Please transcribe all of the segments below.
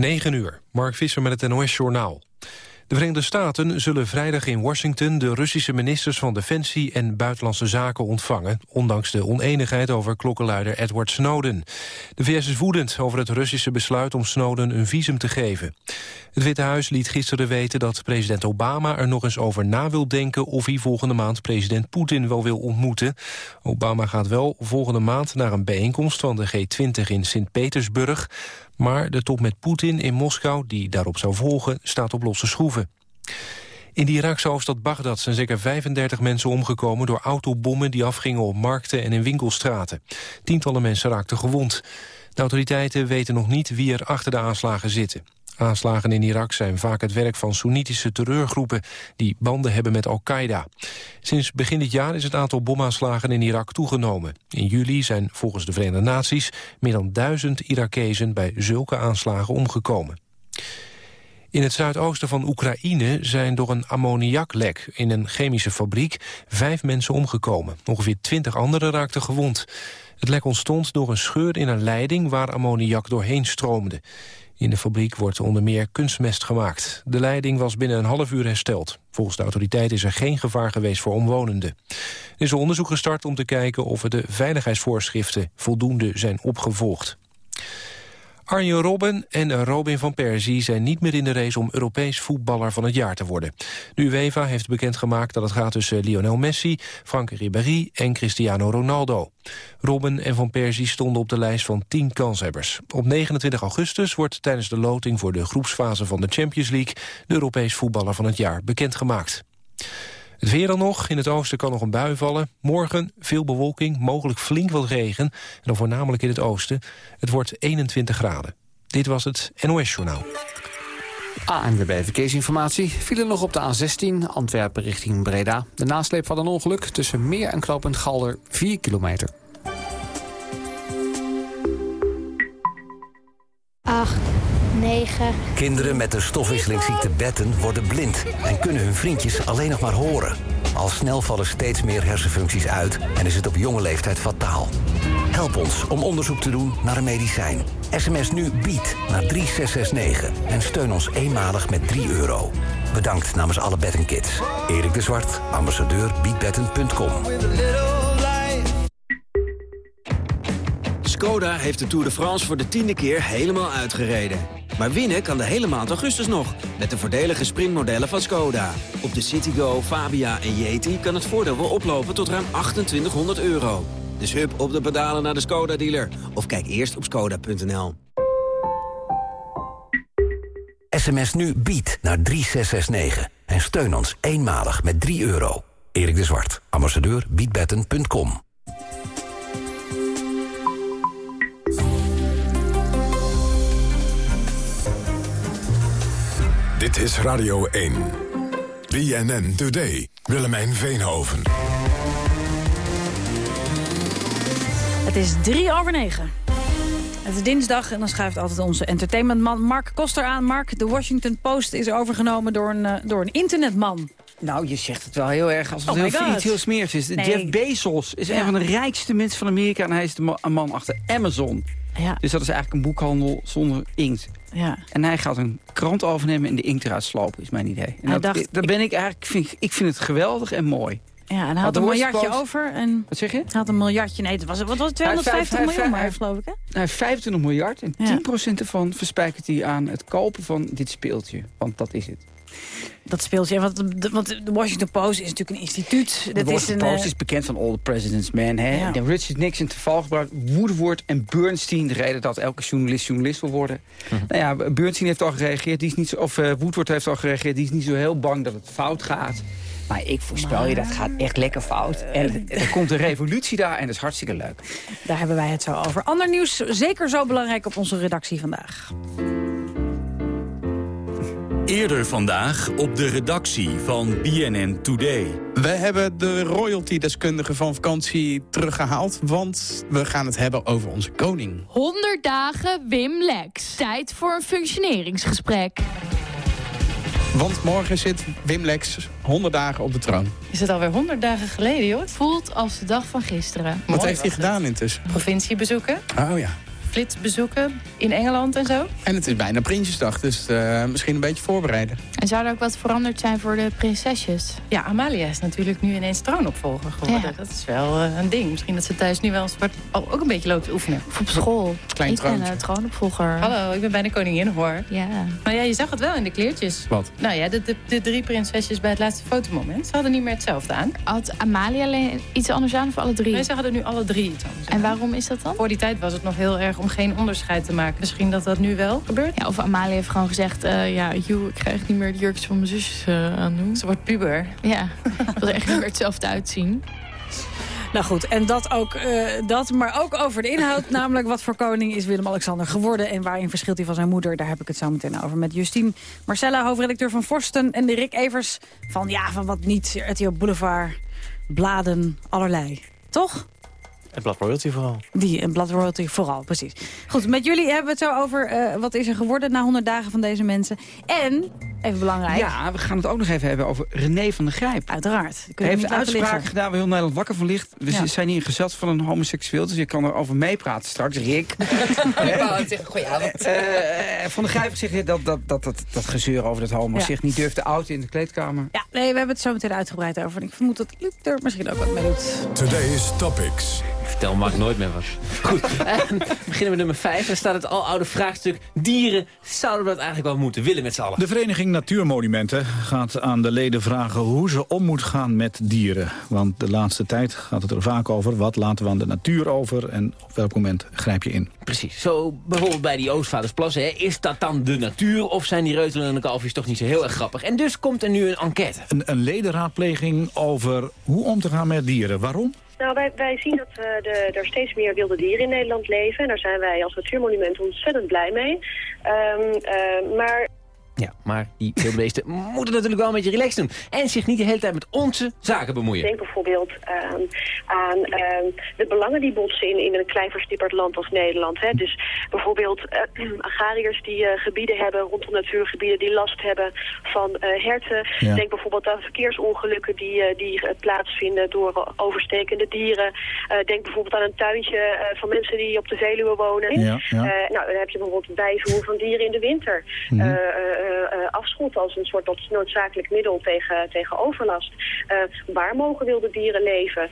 9 uur, Mark Visser met het NOS-journaal. De Verenigde Staten zullen vrijdag in Washington... de Russische ministers van Defensie en Buitenlandse Zaken ontvangen... ondanks de oneenigheid over klokkenluider Edward Snowden. De VS is woedend over het Russische besluit om Snowden een visum te geven. Het Witte Huis liet gisteren weten dat president Obama er nog eens over na wil denken... of hij volgende maand president Poetin wel wil ontmoeten. Obama gaat wel volgende maand naar een bijeenkomst van de G20 in Sint-Petersburg... Maar de top met Poetin in Moskou, die daarop zou volgen, staat op losse schroeven. In de Iraakse hoofdstad Bagdad zijn zeker 35 mensen omgekomen... door autobommen die afgingen op markten en in winkelstraten. Tientallen mensen raakten gewond. De autoriteiten weten nog niet wie er achter de aanslagen zitten. Aanslagen in Irak zijn vaak het werk van Soenitische terreurgroepen... die banden hebben met Al-Qaeda. Sinds begin dit jaar is het aantal bomaanslagen in Irak toegenomen. In juli zijn volgens de Verenigde Naties... meer dan duizend Irakezen bij zulke aanslagen omgekomen. In het zuidoosten van Oekraïne zijn door een ammoniaklek in een chemische fabriek vijf mensen omgekomen. Ongeveer twintig anderen raakten gewond. Het lek ontstond door een scheur in een leiding waar ammoniak doorheen stroomde. In de fabriek wordt onder meer kunstmest gemaakt. De leiding was binnen een half uur hersteld. Volgens de autoriteit is er geen gevaar geweest voor omwonenden. Er is een onderzoek gestart om te kijken of de veiligheidsvoorschriften voldoende zijn opgevolgd. Arjen Robben en Robin van Persie zijn niet meer in de race om Europees voetballer van het jaar te worden. De UEFA heeft bekendgemaakt dat het gaat tussen Lionel Messi, Frank Ribéry en Cristiano Ronaldo. Robben en van Persie stonden op de lijst van 10 kanshebbers. Op 29 augustus wordt tijdens de loting voor de groepsfase van de Champions League de Europees voetballer van het jaar bekendgemaakt. Het weer dan nog. In het oosten kan nog een bui vallen. Morgen veel bewolking, mogelijk flink wat regen. En dan voornamelijk in het oosten. Het wordt 21 graden. Dit was het NOS Journaal. ANWB Verkeersinformatie. Vielen nog op de A16 Antwerpen richting Breda. De nasleep van een ongeluk tussen Meer en Knopend Galder 4 kilometer. 9. Kinderen met de stofwisselingsziekte Betten worden blind en kunnen hun vriendjes alleen nog maar horen. Al snel vallen steeds meer hersenfuncties uit en is het op jonge leeftijd fataal. Help ons om onderzoek te doen naar een medicijn. SMS nu BIED naar 3669 en steun ons eenmalig met 3 euro. Bedankt namens alle Bettenkids. Erik de Zwart, ambassadeur biedbetten.com. Skoda heeft de Tour de France voor de tiende keer helemaal uitgereden. Maar winnen kan de hele maand augustus nog, met de voordelige sprintmodellen van Skoda. Op de Citigo, Fabia en Yeti kan het voordeel wel oplopen tot ruim 2800 euro. Dus hup op de pedalen naar de Skoda-dealer. Of kijk eerst op skoda.nl. SMS nu BIED naar 3669 en steun ons eenmalig met 3 euro. Erik de Zwart, ambassadeur biedbetten.com. Dit is Radio 1. BNN Today. Willemijn Veenhoven. Het is drie over negen. Het is dinsdag en dan schuift altijd onze entertainmentman Mark Koster aan. Mark, de Washington Post is overgenomen door een, uh, door een internetman. Nou, je zegt het wel heel erg als het Oh heel, God. iets heel smeers is. Nee. Jeff Bezos is Ja. een van de rijkste mensen van Amerika... en hij is de man achter Amazon. Ja, Dus dat is eigenlijk een boekhandel zonder inkt. Ja. En hij gaat een krant overnemen en de inkt eruit slopen, is mijn idee. En Hij dat, dacht, dat ben ik eigenlijk, vind, ik- vind het geweldig en mooi. ja en hij Had een miljardje Post- over. En Wat zeg je? hij had een miljardje, nee, het was, wat was het, Hij heeft 250 vijf- miljoen hij maar, geloof ik, hè? Hij heeft 25 miljard en Ja. 10% ervan verspijkert hij aan het kopen van dit speeltje. Want dat is het. Dat speelt je, want de, want de Washington Post is natuurlijk een instituut. De Dat is Washington een, Post eh, is bekend van All the President's Men. Hè? Ja. De Richard Nixon te val gebruikt. Woodward en Bernstein. De reden dat elke journalist journalist wil worden. Mhm. Nou ja, Bernstein heeft al gereageerd. Die is niet zo, of eh, Woodward heeft al gereageerd. Die is niet zo heel bang dat het fout gaat. Maar ik voorspel je, dat gaat echt lekker fout. En er komt een revolutie daar en dat is hartstikke leuk. Daar hebben wij het zo over. Ander nieuws, zeker zo belangrijk op onze redactie vandaag. Eerder vandaag op de redactie van BNN Today. We hebben de royalty-deskundige van vakantie teruggehaald... want we gaan het hebben over onze koning. 100 dagen Wim Lex. Tijd voor een functioneringsgesprek. Want morgen zit Wim Lex 100 dagen op de troon. Is het alweer 100 dagen geleden, joh? Voelt als de dag van gisteren. Wat heeft hij gedaan intussen? Provincie bezoeken. Oh ja. Flitsbezoeken in Engeland en zo. En het is bijna Prinsjesdag, dus uh, misschien een beetje voorbereiden. En zou er ook wat veranderd zijn voor de prinsesjes? Ja, Amalia is natuurlijk nu ineens troonopvolger geworden. Ja. Dat is wel uh, een ding. Misschien dat ze thuis nu wel eens wat, ook een beetje loopt te oefenen. Of op school. Klein ik ben uh, troonopvolger. Hallo, ik ben bijna koningin hoor. Ja. Maar ja, je zag het wel in de kleertjes. Wat? Nou ja, de, de, de drie prinsesjes bij het laatste fotomoment. Ze hadden niet meer hetzelfde aan. Had Amalia alleen iets anders aan of alle drie? Nee, ze hadden nu alle drie iets anders aan. En waarom is dat dan? Voor die tijd was het nog heel erg om geen onderscheid te maken. Misschien dat dat nu wel gebeurt. Ja, of Amalia heeft gewoon gezegd... Uh, ja, Hugh, ik krijg niet meer de jurkjes van mijn zusjes uh, aan doen. Ze wordt puber. Ja, wil er echt niet meer hetzelfde uitzien. Nou goed, en dat, ook, uh, dat, maar ook over de inhoud. namelijk wat voor koning is Willem-Alexander geworden... en waarin verschilt hij van zijn moeder. Daar heb ik het zo meteen over met Justine Marcella, hoofdredacteur van Forsten... en de Rick Evers van, ja, van wat niet, RTO Boulevard, bladen, allerlei. Toch? En Blad Royalty vooral. Die, en Blad Royalty vooral, precies. Goed, met jullie hebben we het zo over uh, wat is er geworden na 100 dagen van deze mensen. En, even belangrijk... Ja, we gaan het ook nog even hebben over René van der Grijp. Uiteraard. Hij heeft een uitspraak gedaan waar heel Nederland wakker van ligt. We ja. zijn hier in gezelschap van een homoseksueel, dus je kan erover meepraten straks, Rick. goedenavond. Uh, van der Grijp zegt dat dat, dat, dat, dat gezeur over dat homo ja. zich niet durft te outen in de kleedkamer. Ja, nee, we hebben het zo meteen uitgebreid over. En ik vermoed dat Luc er misschien ook wat mee doet. Today's Topics. Vertel Mark nooit meer wat. Goed, uh, beginnen met nummer 5. Daar staat het aloude vraagstuk. Dieren, zouden we dat eigenlijk wel moeten willen met z'n allen? De Vereniging Natuurmonumenten gaat aan de leden vragen... hoe ze om moet gaan met dieren. Want de laatste tijd gaat het er vaak over... wat laten we aan de natuur over en op welk moment grijp je in. Precies. Zo bijvoorbeeld bij die Oostvaardersplassen. Hè. Is dat dan de natuur of zijn die reutelende kalfjes toch niet zo heel erg grappig? En dus komt er nu een enquête. Een, een ledenraadpleging over hoe om te gaan met dieren. Waarom? Nou, wij, wij zien dat uh, de, er steeds meer wilde dieren in Nederland leven. En daar zijn wij als natuurmonument ontzettend blij mee. Um, uh, maar... Ja, maar die wilde beesten moeten natuurlijk wel een beetje relaxed doen. En zich niet de hele tijd met onze zaken bemoeien. Denk bijvoorbeeld um, aan um, de belangen die botsen in, in een klein verstipperd land als Nederland. Hè. Dus bijvoorbeeld uh, agrariërs die uh, gebieden hebben rondom natuurgebieden die last hebben van uh, herten. Ja. Denk bijvoorbeeld aan verkeersongelukken die, die plaatsvinden door overstekende dieren. denk bijvoorbeeld aan een tuintje van mensen die op de Veluwe wonen. Ja, ja. nou, dan heb je bijvoorbeeld bijvoer van dieren in de winter. Mm -hmm. Uh, afschot als een soort noodzakelijk middel tegen, tegen overlast. Uh, waar mogen wilde dieren leven?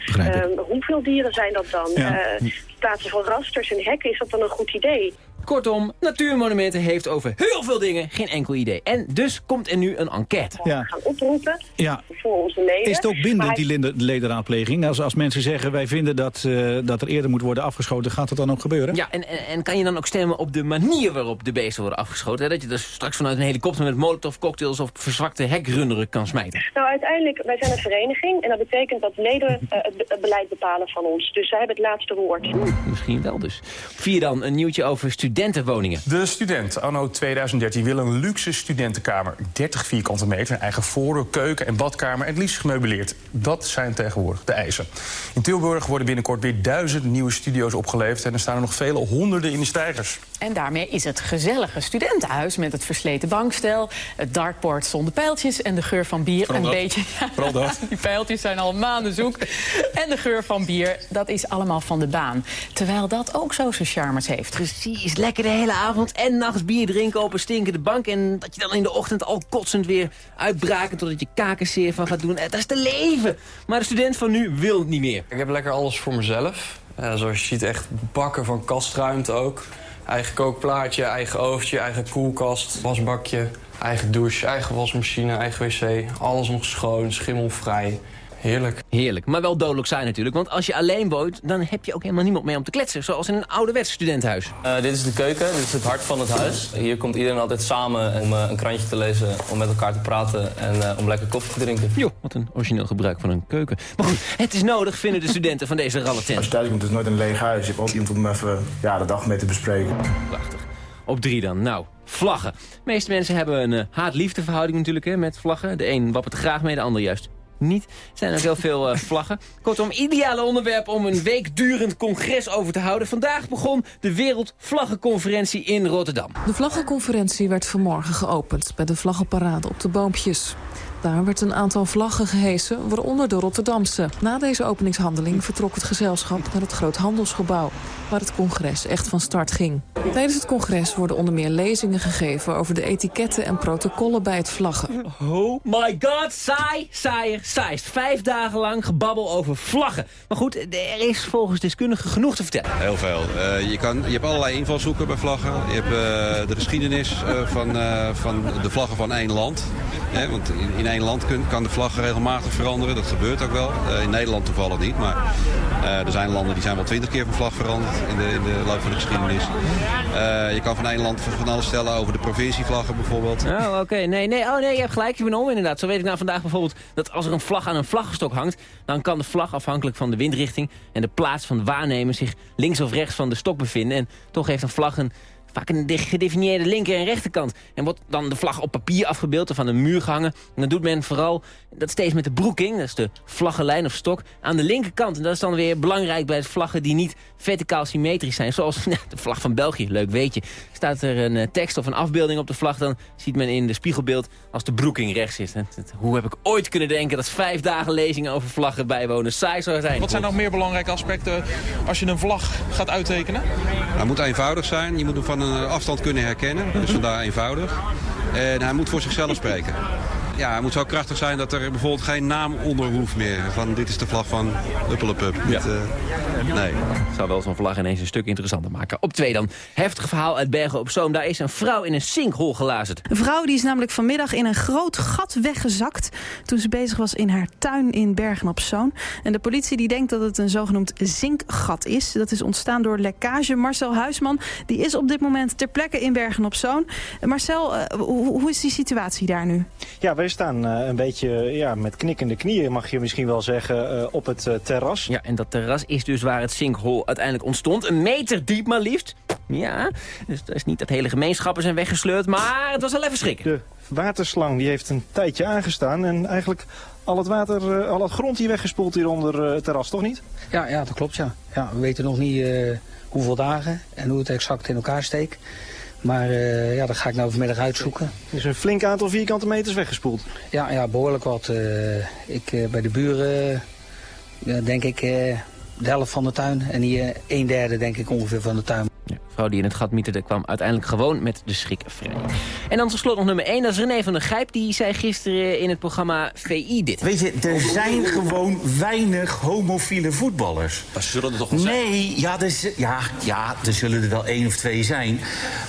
Hoeveel dieren zijn dat dan? Ja. plaatsen van rasters en hekken, is dat dan een goed idee? Kortom, Natuurmonumenten heeft over heel veel dingen geen enkel idee. En dus komt er nu een enquête. Ja. We gaan oproepen ja. voor onze leden. Is het ook bindend, die ledenraadpleging? Als, als mensen zeggen, wij vinden dat, uh, dat er eerder moet worden afgeschoten, gaat dat dan ook gebeuren? Ja, en, en, en kan je dan ook stemmen op de manier waarop de beesten worden afgeschoten? Hè? Dat je dus straks vanuit een helikopter met molotov cocktails of verzwakte hekrunderen kan smijten? Nou, uiteindelijk, wij zijn een vereniging en dat betekent dat leden uh, het, het, beleid bepalen van ons. Dus zij hebben het laatste woord. Hm, misschien wel dus. Vier dan een nieuwtje over studenten studentenwoningen. De student, anno 2013, wil een luxe studentenkamer. 30 vierkante meter, eigen voordeur, keuken en badkamer... en het liefst gemeubileerd. Dat zijn tegenwoordig de eisen. In Tilburg worden binnenkort weer duizend nieuwe studio's opgeleverd... en er staan er nog vele honderden in de stijgers. En daarmee is het gezellige studentenhuis... met het versleten bankstel, het dartboard zonder pijltjes... en de geur van bier Vooral een dat. beetje... Vooral dat. Die pijltjes zijn al maanden zoek. en de geur van bier, dat is allemaal van de baan. Terwijl dat ook zo zijn charmes heeft. Precies, lekker de hele avond en nachts bier drinken op een stinkende bank... en dat je dan in de ochtend al kotsend weer uitbraken... totdat je kakenseer van gaat doen. Dat is te leven. Maar de student van nu wil het niet meer. Ik heb lekker alles voor mezelf. Uh, zoals je ziet echt bakken van kastruimte ook. Eigen kookplaatje, eigen oventje, eigen koelkast, wasbakje... eigen douche, eigen wasmachine, eigen wc. Alles nog schoon, schimmelvrij. Heerlijk. Heerlijk, maar wel dodelijk zijn natuurlijk. Want als je alleen woont, dan heb je ook helemaal niemand mee om te kletsen. Zoals in een ouderwets studentenhuis. Uh, dit is de keuken, dit is het hart van het huis. Hier komt iedereen altijd samen om uh, een krantje te lezen, om met elkaar te praten en uh, om lekker koffie te drinken. Jo, wat een origineel gebruik van een keuken. Maar goed, het is nodig, vinden de studenten van deze ralle tent. Als je thuis komt, is het nooit een leeg huis. Je hebt ook iemand om even ja, de dag mee te bespreken. Prachtig. Op drie dan. Nou, vlaggen. De meeste mensen hebben een haat-liefde verhouding natuurlijk hè, met vlaggen. De een wappert er graag mee, de ander juist niet. Er zijn ook heel veel uh, vlaggen. Kortom, ideale onderwerp om een week durend congres over te houden. Vandaag begon de Wereldvlaggenconferentie in Rotterdam. De vlaggenconferentie werd vanmorgen geopend bij de vlaggenparade op de Boompjes. Daar werd een aantal vlaggen gehesen, waaronder de Rotterdamse. Na deze openingshandeling vertrok het gezelschap naar het Groothandelsgebouw. Waar het congres echt van start ging. Tijdens het congres worden onder meer lezingen gegeven... over de etiketten en protocollen bij het vlaggen. Oh my god, saai, saaier, saai. Vijf dagen lang gebabbel over vlaggen. Maar goed, er is volgens deskundigen genoeg te vertellen. Heel veel. Uh, je, kan, je hebt allerlei invalshoeken bij vlaggen. Je hebt uh, de geschiedenis uh, van, van de vlaggen van één land. Ja, want in, in, één land kun, kan de vlag regelmatig veranderen. Dat gebeurt ook wel. in Nederland toevallig niet. Maar er zijn landen die zijn wel twintig keer van vlag veranderd in de, de loop van de geschiedenis. je kan van één land van alles stellen over de provincievlaggen bijvoorbeeld. Oh, oké. Nee, nee. Oh, nee, je hebt gelijk. Je bent om inderdaad. Zo weet ik nou vandaag bijvoorbeeld dat als er een vlag aan een vlaggenstok hangt... dan kan de vlag afhankelijk van de windrichting en de plaats van de waarnemer... zich links of rechts van de stok bevinden. En toch heeft een vlag een vaak een gedefinieerde linker- en rechterkant. En wordt dan de vlag op papier afgebeeld of aan een muur gehangen. En dan doet men vooral dat steeds met de broeking, dat is de vlaggenlijn of stok, aan de linkerkant. En dat is dan weer belangrijk bij het vlaggen die niet verticaal symmetrisch zijn. Zoals de vlag van België, leuk weet je. Staat er een eh, tekst of een afbeelding op de vlag, dan ziet men in de spiegelbeeld als de broeking rechts is. hoe heb ik ooit kunnen denken dat vijf dagen lezingen over vlaggen bijwonen saai zou zijn? Wat zijn nog meer belangrijke aspecten als je een vlag gaat uittekenen? Hij moet eenvoudig zijn. Je moet hem van een afstand kunnen herkennen. Dus vandaar eenvoudig. En hij moet voor zichzelf spreken ja, het moet zo krachtig zijn dat er bijvoorbeeld geen naam onder hoeft meer. Van dit is de vlag van Uppelepup. Ja. Uh, nee. Zou wel zo'n vlag ineens een stuk interessanter maken. Op twee dan. Heftig verhaal uit Bergen op Zoom. Daar is een vrouw in een sinkhol gelazerd. Een vrouw die is namelijk vanmiddag in een groot gat weggezakt... toen ze bezig was in haar tuin in Bergen op Zoom. En de politie die denkt dat het een zogenoemd zinkgat is. Dat is ontstaan door lekkage. Marcel Huisman die is op dit moment ter plekke in Bergen op Zoom. Marcel, uh, hoe is die situatie daar nu? Ja, wij staan uh, een beetje ja, met knikkende knieën, mag je misschien wel zeggen, uh, op het uh, terras. Ja, en dat terras is dus waar het sinkhole uiteindelijk ontstond. Een meter diep maar liefst. Ja, dus dat is niet dat hele gemeenschappen zijn weggesleurd, maar het was wel even schrikken. De waterslang die heeft een tijdje aangestaan en eigenlijk al het water, al het grond hier weggespoeld hier onder het terras, toch niet? Ja, ja, dat klopt, ja. ja we weten nog niet hoeveel dagen en hoe het exact in elkaar steekt. Maar uh, ja, dat ga ik nou vanmiddag uitzoeken. Er is een flink aantal vierkante meters weggespoeld. Ja, ja behoorlijk wat. Uh, ik, uh, bij de buren denk ik de helft van de tuin. En hier een derde denk ik ongeveer van de tuin vrouw die in het gat mieterde kwam uiteindelijk gewoon met de schrik vrij. En dan tot slot nog nummer 1, dat is René van der Gijp. Die zei gisteren in het programma VI dit. Weet je, er zijn gewoon weinig homofiele voetballers. Dat zullen er toch wel zijn? Nee, ja, er, ja, ja, er zullen er wel één of twee zijn.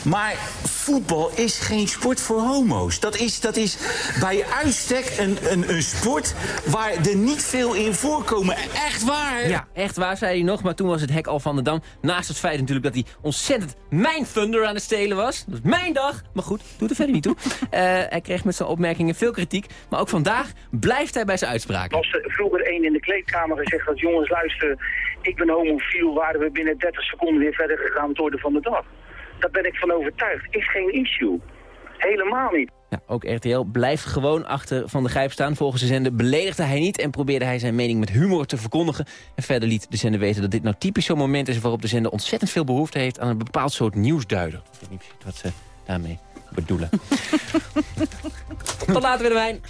Maar voetbal is geen sport voor homo's. Dat is, dat is bij uitstek een, een, een sport waar er niet veel in voorkomen. Echt waar. Ja, echt waar, zei hij nog. Maar toen was het hek al van de dam. Naast het feit natuurlijk dat hij ontzettend mijn Thunder aan het stelen was. Dat is mijn dag. Maar goed, doet er verder niet toe. Uh, hij kreeg met zijn opmerkingen veel kritiek. Maar ook vandaag blijft hij bij zijn uitspraken. Als er vroeger één in de kleedkamer gezegd had... jongens, luister, ik ben homofiel... waren we binnen 30 seconden weer verder gegaan met orde van de dag. Daar ben ik van overtuigd. Is geen issue. Helemaal niet. Ja, ook RTL blijft gewoon achter Van de Grijp staan. Volgens de zender beledigde hij niet en probeerde hij zijn mening met humor te verkondigen. En verder liet de zender weten dat dit nou typisch zo'n moment is... waarop de zender ontzettend veel behoefte heeft aan een bepaald soort nieuwsduider. Ik weet niet precies wat ze daarmee bedoelen. Tot later, Willemijn.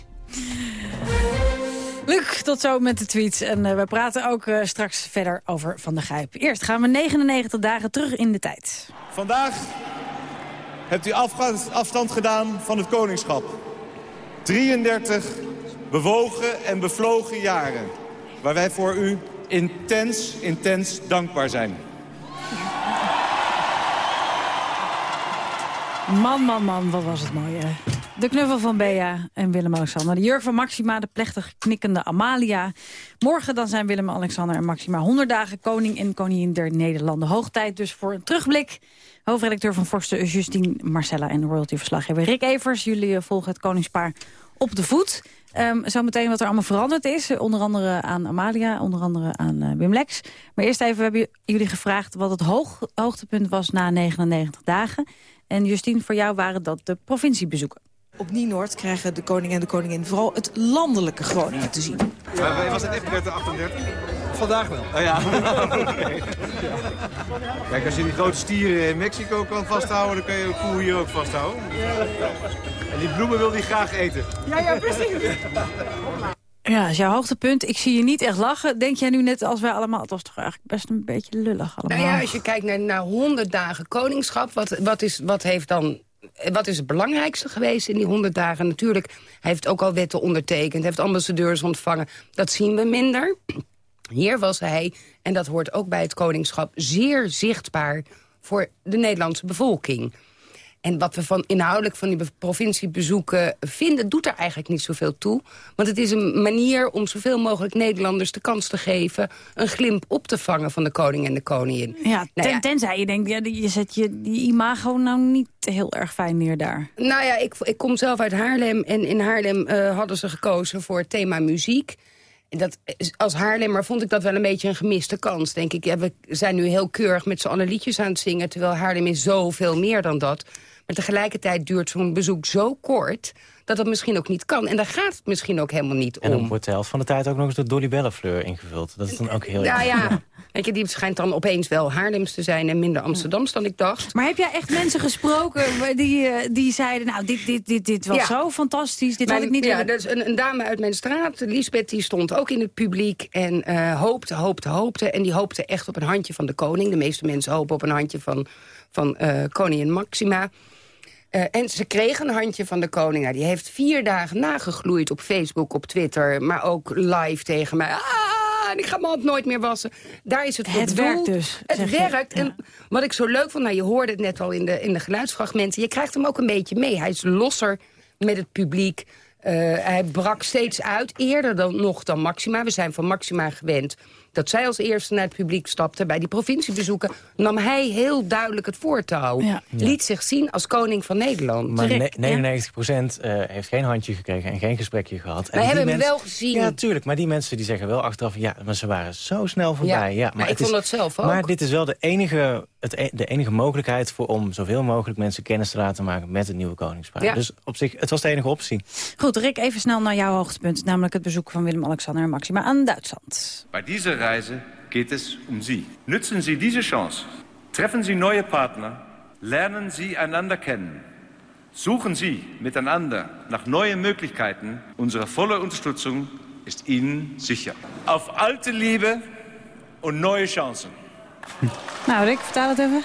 Luc, tot zo met de tweets. En uh, we praten ook uh, straks verder over Van der Grijp. Eerst gaan we 99 dagen terug in de tijd. Vandaag hebt u afstand gedaan van het koningschap. 33 bewogen en bevlogen jaren. Waar wij voor u intens, intens dankbaar zijn. Man, man, man, wat was het mooi? De knuffel van Bea en Willem-Alexander. De jurk van Maxima, de plechtig knikkende Amalia. Morgen dan zijn Willem-Alexander en Maxima 100 dagen koning en koningin der Nederlanden. Hoog tijd dus voor een terugblik. Hoofdredacteur van Forsten Justine Marcella en royalty-verslaggever Rick Evers. Jullie eh, volgen het koningspaar op de voet. Um, Zometeen wat er allemaal veranderd is. Onder andere aan Amalia, onder andere aan uh, Wim Lex. Maar eerst even hebben jullie gevraagd wat het hoog, hoogtepunt was na 99 dagen. En Justine, voor jou waren dat de provinciebezoeken. Op Nienoord krijgen de koning en de koningin vooral het landelijke Groningen te zien. Maar was het echt de 38? Vandaag wel. Oh ja. Kijk, als je die grote stieren in Mexico kan vasthouden, dan kan je een koe hier ook vasthouden. En die bloemen wil hij graag eten. Ja, ja, precies. Ja, is jouw hoogtepunt. Ik zie je niet echt lachen. Denk jij nu net als wij allemaal... Het was toch eigenlijk best een beetje lullig allemaal. Nou ja, als je kijkt naar, naar 100 dagen koningschap... Wat, wat, is, wat, heeft dan, wat is het belangrijkste geweest in die 100 dagen? Natuurlijk, hij heeft ook al wetten ondertekend. heeft ambassadeurs ontvangen. Dat zien we minder. Hier was hij, en dat hoort ook bij het koningschap... zeer zichtbaar voor de Nederlandse bevolking. En wat we van inhoudelijk van die provinciebezoeken vinden... doet er eigenlijk niet zoveel toe. Want het is een manier om zoveel mogelijk Nederlanders de kans te geven... een glimp op te vangen van de koning en de koningin. Ja, Nou ten, tenzij je denkt, ja, je zet je die imago nou niet heel erg fijn neer daar. Nou ja, ik, ik kom zelf uit Haarlem. En in Haarlem eh, hadden ze gekozen voor het thema muziek. Dat, als Haarlemmer vond ik dat wel een beetje een gemiste kans, denk ik. We zijn nu heel keurig met z'n allen liedjes aan het zingen... terwijl Haarlem is zoveel meer dan dat. Maar tegelijkertijd duurt zo'n bezoek zo kort... dat dat misschien ook niet kan. En daar gaat het misschien ook helemaal niet En dan om. wordt de helft van de tijd ook nog eens door Dolly Bellefleur ingevuld. Dat is dan ook heel Ja, erg. ja. Weet je, die schijnt dan opeens wel Haarlems te zijn... en minder Amsterdams dan ik dacht. Maar heb jij echt mensen gesproken die, eh, die zeiden... nou, dit, dit, dit, dit was Ja. zo fantastisch, dit had ik niet ja, willen... dus een, een dame uit mijn straat, Lisbeth, die stond ook in het publiek... en eh, hoopte, hoopte, hoopte. En die hoopte echt op een handje van de koning. De meeste mensen hopen op een handje van, van eh, koningin Maxima. Eh, en ze kreeg een handje van de koning. Nou, die heeft vier dagen nagegloeid op Facebook, op Twitter... maar ook live tegen mij. Ah, en ik ga mijn hand nooit meer wassen. Daar is het voor Het werkt dus, Het werkt. En wat ik zo leuk vond, nou, je hoorde het net al in de, in de geluidsfragmenten... je krijgt hem ook een beetje mee. Hij is losser met het publiek. Eh, hij brak steeds uit, eerder dan, nog dan Maxima. We zijn van Maxima gewend dat zij als eerste naar het publiek stapte. Bij die provinciebezoeken nam hij heel duidelijk het voortouw. Liet zich zien als koning van Nederland. Maar ne- 99% eh, heeft geen handje gekregen en geen gesprekje gehad. Wij hebben hem wel gezien. Ja, tuurlijk. Maar die mensen die zeggen wel achteraf... ja, maar ze waren zo snel voorbij. Ja, Ja, maar ik het is- vond dat zelf ook. Maar dit is wel de enige, het, e- de enige mogelijkheid... voor om zoveel mogelijk mensen kennis te laten maken... met het nieuwe koningspaar. Ja. Dus op zich, het was de enige optie. Goed, Rick, even snel naar jouw hoogtepunt. Namelijk het bezoek van Willem-Alexander en Maxima aan Duitsland. Bei dieser Reise geht es um Sie. Nützen Sie diese Chance. Treffen Sie neue Partner. Lernen Sie einander kennen. Suchen Sie miteinander nach neuen Möglichkeiten. Unsere volle Unterstützung ist Ihnen sicher. Auf alte Liebe und neue Chancen. Nou, Rick, vertaal het even.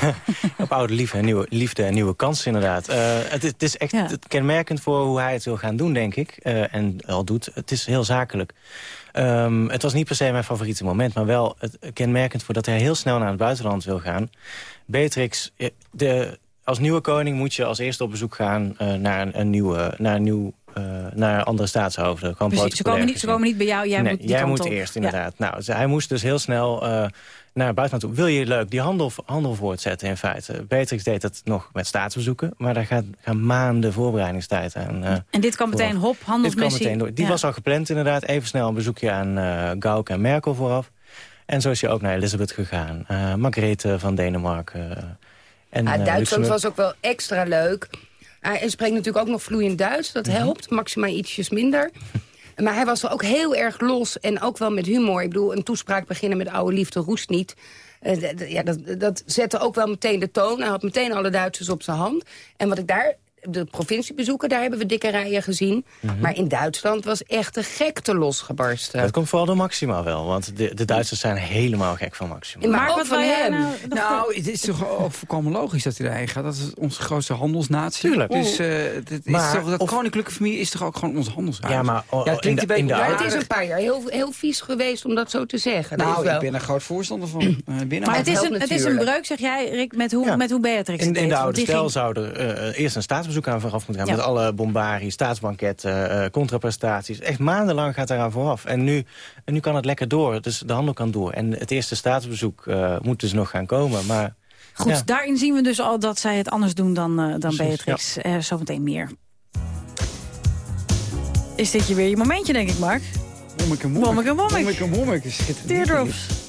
Op oude liefde en nieuwe, liefde en nieuwe kansen inderdaad. Eh, het, het is echt kenmerkend voor hoe hij het wil gaan doen, denk ik. Eh, en al doet. Het is heel zakelijk. Ehm, het was niet per se mijn favoriete moment, maar wel het kenmerkend voor dat hij heel snel naar het buitenland wil gaan. Beatrix, eh, de, als nieuwe koning moet je als eerste op bezoek gaan eh, naar een, een nieuwe, naar een nieuw, eh, naar andere staatshoofden. Precies, ze komen, niet, ze komen niet bij jou, jij nee, moet die jij moet op. eerst, Ja. inderdaad. Nou, hij moest dus heel snel naar het buitenland toe. Wil je leuk die handel, handel voortzetten, in feite? Beatrix deed dat nog met staatsbezoeken, maar daar gaat, gaan maanden voorbereidingstijd aan. eh, En dit kan meteen hop, Dit kan handelsmissie. meteen door. Die Ja. was al gepland inderdaad. Even snel een bezoekje aan eh Gauck en Merkel vooraf. En zo is hij ook naar Elizabeth gegaan. Eh Margrethe van Denemarken. en, Ja, eh, Duitsland Luxemburg. was ook wel extra leuk. Hij spreekt natuurlijk ook nog vloeiend Duits. Dat Mhm. helpt. Maxima ietsjes minder. Maar hij was wel ook heel erg los en ook wel met humor. Ik bedoel, een toespraak beginnen met oude liefde roest niet. Eh, ja, dat, dat zette ook wel meteen de toon. Hij had meteen alle Duitsers op zijn hand. En wat ik daar... De provinciebezoeken, daar hebben we dikke rijen gezien. Mhm. Maar in Duitsland was echt de gekte losgebarsten. Dat komt vooral door Maxima wel. Want de, de Duitsers zijn helemaal gek van Maxima. Maar ook wat van hem. nou- Nou, het is toch ook volkomen logisch dat hij daarheen gaat. Dat is onze grootste handelsnatie. Tuurlijk. Dus eh, het is Maar toch, dat of- koninklijke familie is toch ook gewoon ons handelshuis? Ja, maar oh, ja, het klinkt in de- een in de beetje het is een paar jaar heel, heel vies geweest om dat zo te zeggen. Nou, is wel... ik ben er groot voorstander van. eh, binnen Maar het is, een, het is een breuk, zeg jij, Rick, met hoe, Ja. met hoe Beatrix In, het in deed. de oude stijl ging- zou er eh, eerst een staatsbezoek aan vooraf moeten gaan... Ja. met alle bombarie, staatsbanketten, eh contraprestaties. Echt maandenlang gaat eraan vooraf. En nu, en nu kan het lekker door, dus de handel kan door. En het eerste staatsbezoek eh, moet dus nog gaan komen. Maar, Goed, ja. daarin zien we dus al dat zij het anders doen dan, eh, dan Precies, Beatrix. Eh, zometeen meer. Is dit je weer je momentje, denk ik, Mark? Wommeke, Wommeke. Wommeke, wommik. is schitterend. Teardrops.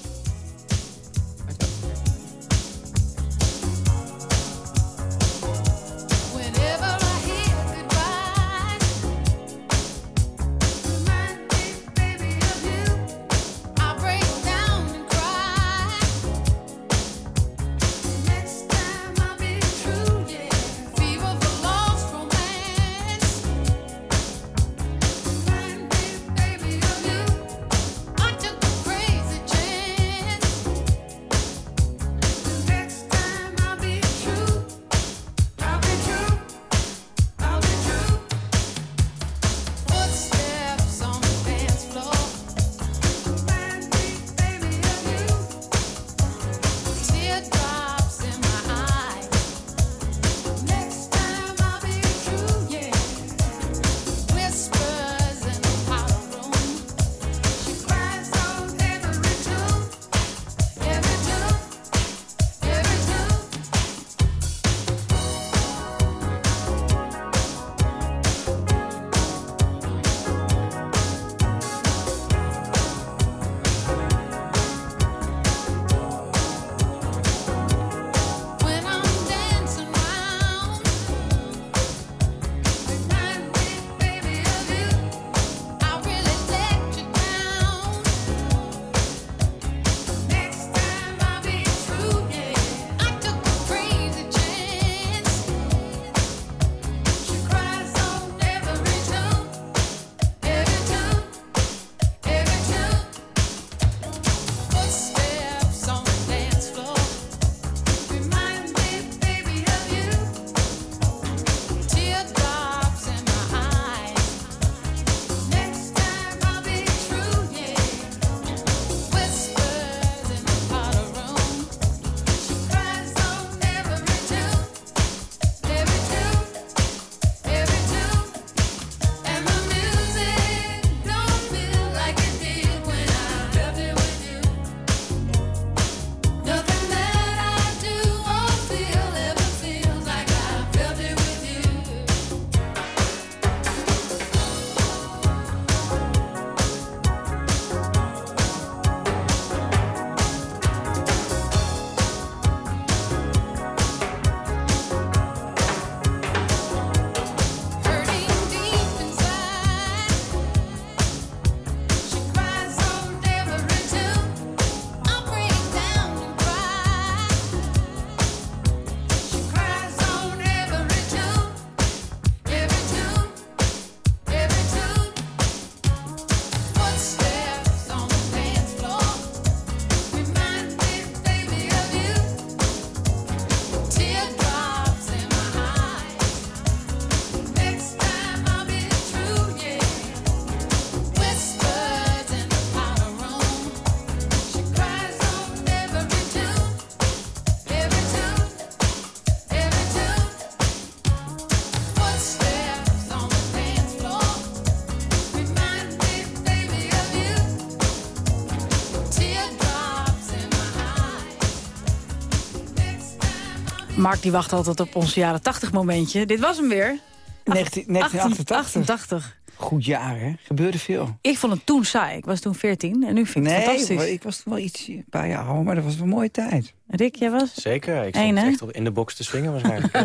Mark die wacht altijd op ons jaren 80 momentje. Dit was hem weer. 19, 1988. 88. Goed jaar, hè? Gebeurde veel. Ik vond het toen saai. Ik was toen 14 en nu vind ik het Nee, fantastisch. maar ik was toen wel iets, een paar jaar ouder, maar dat was wel een mooie tijd. Rick, jij was? Zeker, ik Eén, echt op, in de box te swingen waarschijnlijk.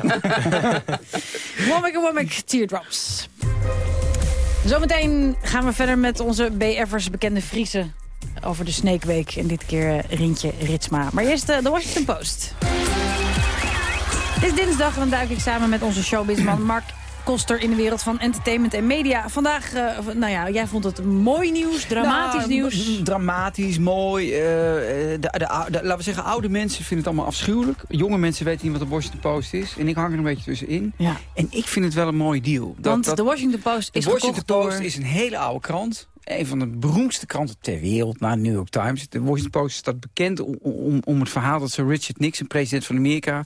Womack Womack Teardrops. Zometeen gaan we verder met onze BF'ers bekende Friese over de Snake Week. En dit keer eh, Rintje Ritsma. Maar eerst eh, de Washington Post. Het is dinsdag en dan duik ik samen met onze showbizman Mark Koster in de wereld van entertainment en media. Vandaag, eh, nou ja, jij vond het mooi nieuws, dramatisch Nou, nieuws. m- Dramatisch, mooi. eh, de, de, de- laten we zeggen, oude mensen vinden het allemaal afschuwelijk. Jonge mensen weten niet wat de Washington Post is. En ik hang er een beetje tussenin. Ja. En ik vind het wel een mooi deal. Dat- Want dat- de Washington Post de is Washington gekocht Post door... is een hele oude krant. Een van de beroemdste kranten ter wereld, na New York Times. De Washington Post staat bekend om, om, het verhaal dat Sir Richard Nixon, president van Amerika,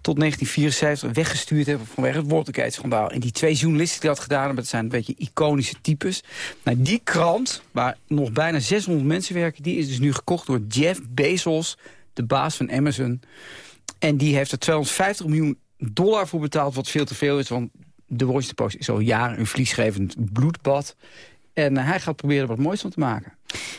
tot 1974 weggestuurd hebben vanwege het Watergate-schandaal. En die twee journalisten die dat gedaan hebben, dat zijn een beetje iconische types. Nou, die krant, waar nog bijna 600 mensen werken, die is dus nu gekocht door Jeff Bezos, de baas van Amazon. En die heeft er 250 miljoen dollar voor betaald, wat veel te veel is, want de Washington Post is al jaren een vliesgevend bloedbad. En eh, hij gaat proberen er wat moois van te maken.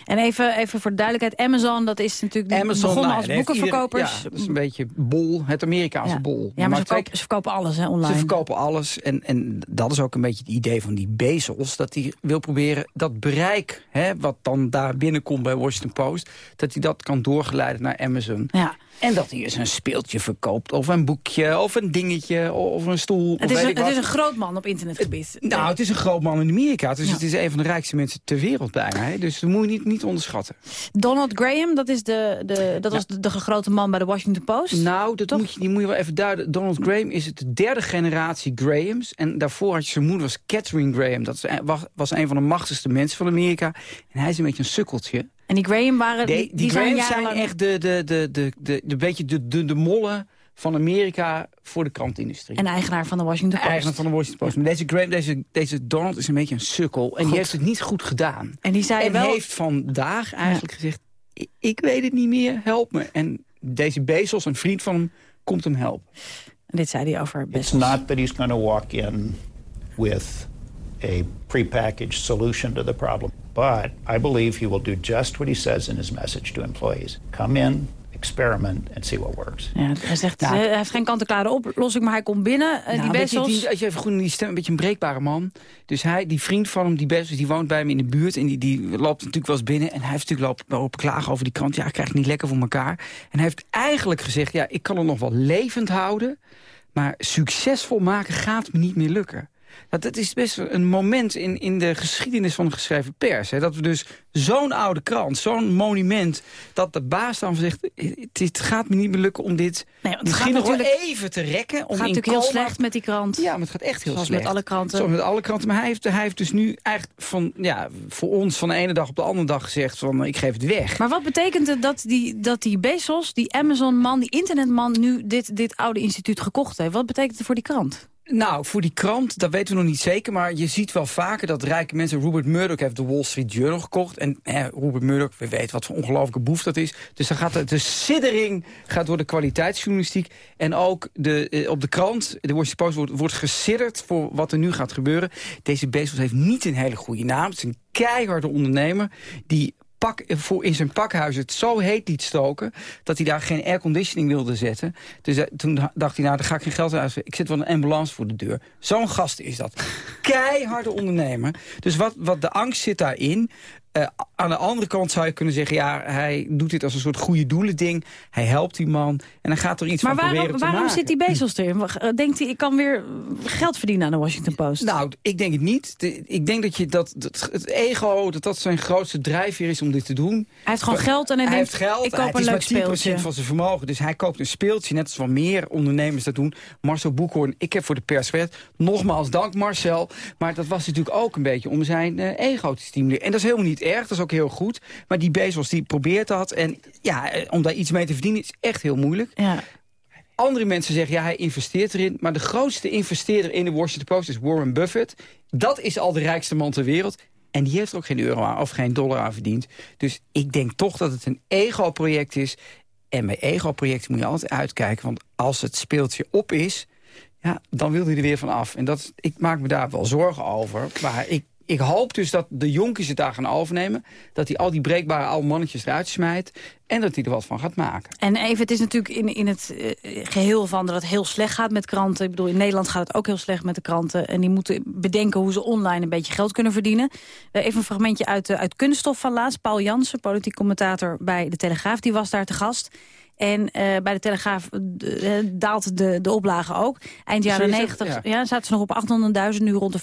En even, even voor de duidelijkheid, Amazon, dat is natuurlijk Amazon begonnen nou, als boekenverkopers. Ja, dat is een beetje bol, het Amerikaanse Ja. bol. Ja, maar ze, verkopen, ze verkopen alles hè, online. Ze verkopen alles. En, en dat is ook een beetje het idee van die Bezos. Dat hij wil proberen dat bereik, hè, wat dan daar binnenkomt bij Washington Post... dat hij dat kan doorgeleiden naar Amazon. Ja. En dat hij eens een speeltje verkoopt. Of een boekje, of een dingetje, of een stoel. Het is, een, het is een groot man op internetgebied. Nou, het is een groot man in Amerika. Dus Ja. het is een van de rijkste mensen ter wereld bijna. Hè. Dus dat moet je niet, niet onderschatten. Donald Graham, dat, is de, de, dat was de, de grote man bij de Washington Post. Nou, dat moet je, die moet je wel even duiden. Donald Graham is het de derde generatie Grahams. En daarvoor had je zijn moeder, was Catherine Graham. Dat was, was, een van de machtigste mensen van Amerika. En hij is een beetje een sukkeltje. En die Graham waren... Die, die, die, zijn zijn echt de, de, de, de, de, de, beetje de, de, de mollen van Amerika voor de krantindustrie. En eigenaar van de Washington Post. Eigenaar van de Washington Post. Maar deze, Graham, deze, deze Donald is een beetje een sukkel. En Goed. die heeft het niet goed gedaan. En die zei en wel... heeft vandaag eigenlijk gezegd... "I- ik weet het niet meer, help me. En deze Bezos, een vriend van hem, komt hem helpen. En dit zei hij over It's not that he's going to walk in with a prepackaged solution to the problem, but I believe he will do just what he says in his message to employees. Come in, experiment, and see what works. Ja, hij zegt, Nou, eh, hij heeft geen kant-en-klare oplossing, maar hij komt binnen. En Nou, die als je even goed die stem, een beetje een breekbare man. Dus hij, die vriend van hem, die Bezos, die woont bij hem in de buurt. En die, die loopt natuurlijk wel eens binnen. En hij heeft natuurlijk lopen, klagen over die krant. Ja, ik krijg het niet lekker voor elkaar. En hij heeft eigenlijk gezegd, ja, ik kan het nog wel levend houden. Maar succesvol maken gaat me niet meer lukken. Dat, dat is best wel een moment in, in de geschiedenis van de geschreven pers. Hè, dat we dus zo'n oude krant, zo'n monument... dat de baas dan zegt, het, gaat me niet meer lukken om dit Nee, misschien gaat nog wel even te rekken. Om Het gaat natuurlijk heel slecht met die krant. Ja, maar het gaat echt heel Zoals slecht. met alle kranten. Zoals met alle kranten. Maar hij heeft, hij heeft dus nu eigenlijk van, ja, voor ons van de ene dag op de andere dag gezegd... van ik geef het weg. Maar wat betekent het dat die, dat die Bezos, die Amazon-man, die internetman... nu dit, dit oude instituut gekocht heeft? Wat betekent het voor die krant? Nou, voor die krant, dat weten we nog niet zeker. Maar je ziet wel vaker dat rijke mensen... Rupert Murdoch heeft de Wall Street Journal gekocht. En hè, Rupert Murdoch, we weten wat voor ongelooflijke boef dat is. Dus dan gaat de, de siddering gaat door de kwaliteitsjournalistiek. En ook de, eh, op de krant, de Washington Post, wordt, wordt gesidderd... voor wat er nu gaat gebeuren. Deze Bezos heeft niet een hele goede naam. Het is een keiharde ondernemer die pak, voor in zijn pakhuis het zo heet liet stoken... dat hij daar geen airconditioning wilde zetten. Dus eh, toen dacht hij, nou, daar ga ik geen geld uitgeven. Ik zet wel een ambulance voor de deur. Zo'n gast is dat. Keiharde ondernemer. Dus wat, wat de angst zit daarin... Eh, aan de andere kant zou je kunnen zeggen... ja, hij doet dit als een soort goede doelen ding. Hij helpt die man en hij gaat er iets Maar van proberen waarom, te waarom maken. zit die Bezos erin? Eh, Denkt hij, ik kan weer geld verdienen aan de Washington Post? Nou, ik denk het niet. Ik denk dat, je dat, dat het ego, dat dat zijn grootste drijfveer is om dit te doen. Hij heeft gewoon geld en hij denkt, heeft geld. ik koop het een is leuk maar 10% speeltje. van zijn vermogen. Dus hij koopt een speeltje, net als wel meer ondernemers dat doen. Marcel Boekhoorn, ik heb voor de pers gewerkt. Nogmaals dank Marcel. Maar dat was natuurlijk ook een beetje om zijn eh, ego te stimuleren. En dat is helemaal niet erg, dat is ook heel goed. Maar die Bezos die probeert dat. En ja, om daar iets mee te verdienen is echt heel moeilijk. Ja. Andere mensen zeggen, ja, hij investeert erin. Maar de grootste investeerder in de Washington Post is Warren Buffett. Dat is al de rijkste man ter wereld. En die heeft er ook geen euro aan, of geen dollar aan verdiend. Dus ik denk toch dat het een ego-project is. En bij ego-projecten moet je altijd uitkijken. Want als het speeltje op is, ja, dan wil hij er weer van af. En dat, ik maak me daar wel zorgen over. Maar ik ik hoop dus dat de jonkies het daar gaan overnemen. Dat hij al die breekbare oude mannetjes eruit smijt. En dat hij er wat van gaat maken. En even, het is natuurlijk in, in het uh, geheel van dat het heel slecht gaat met kranten. Ik bedoel, in Nederland gaat het ook heel slecht met de kranten. En die moeten bedenken hoe ze online een beetje geld kunnen verdienen. Uh, even een fragmentje uit, uh, uit Kunststof van laatst. Paul Jansen, politiek commentator bij De Telegraaf, die was daar te gast. En uh, bij de Telegraaf uh, daalt de, de oplage ook. Eind jaren 90 ja. ja. zaten ze nog op 800.000, nu rond de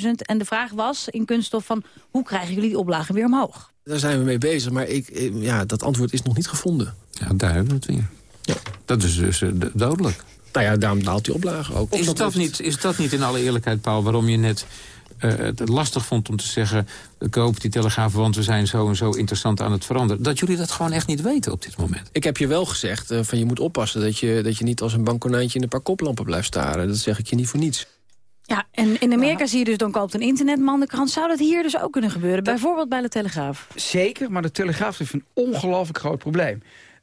500.000. En de vraag was in kunststof van hoe krijgen jullie die oplage weer omhoog? Daar zijn we mee bezig, maar ik, ja, dat antwoord is nog niet gevonden. Ja, daar hebben we het weer. Ja. Dat is dus uh, dodelijk. Nou ja, daarom daalt die oplage ook. Is dat, niet, is dat niet in alle eerlijkheid, Paul, waarom je net uh, het lastig vond om te zeggen... koop die telegraaf, want we zijn zo en zo interessant aan het veranderen. Dat jullie dat gewoon echt niet weten op dit moment. Ik heb je wel gezegd, uh, van je moet oppassen... Dat je, dat je niet als een bankkonijntje in een paar koplampen blijft staren. Dat zeg ik je niet voor niets. Ja, en in Amerika zie je dus, dan koopt een internetman de krant. Zou dat hier dus ook kunnen gebeuren? Bijvoorbeeld bij de Telegraaf? Zeker, maar de Telegraaf heeft een ongelooflijk groot probleem.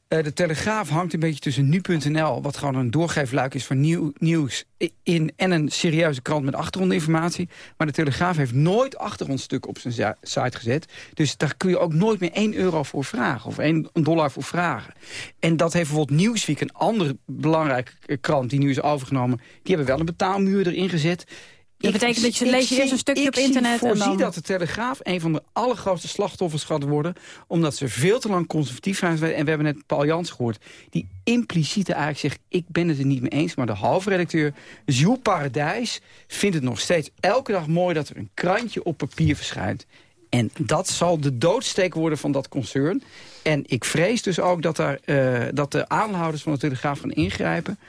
Uh, de Telegraaf hangt een beetje tussen nu.nl... wat gewoon een doorgeefluik is van nieuw, nieuws... In, en een serieuze krant met achtergrondinformatie. Maar de Telegraaf heeft nooit achtergrondstuk op zijn site gezet. Dus daar kun je ook nooit meer 1 euro voor vragen. Of 1 dollar voor vragen. En dat heeft bijvoorbeeld Nieuwsweek, een andere belangrijke krant... die nu is overgenomen, die hebben wel een betaalmuur erin gezet... Dat betekent dat je lees je eerst een stukje op internet. Ik voorzie en dan... dat de Telegraaf een van de allergrootste slachtoffers gaat worden. Omdat ze veel te lang conservatief zijn. En we hebben net Paul Jans gehoord. Die impliciet eigenlijk zegt, ik ben het er niet mee eens. Maar de hoofdredacteur, Jules Paradijs, vindt het nog steeds elke dag mooi... dat er een krantje op papier verschijnt. En dat zal de doodsteek worden van dat concern. En ik vrees dus ook dat, daar, uh, dat de aanhouders van de Telegraaf gaan ingrijpen.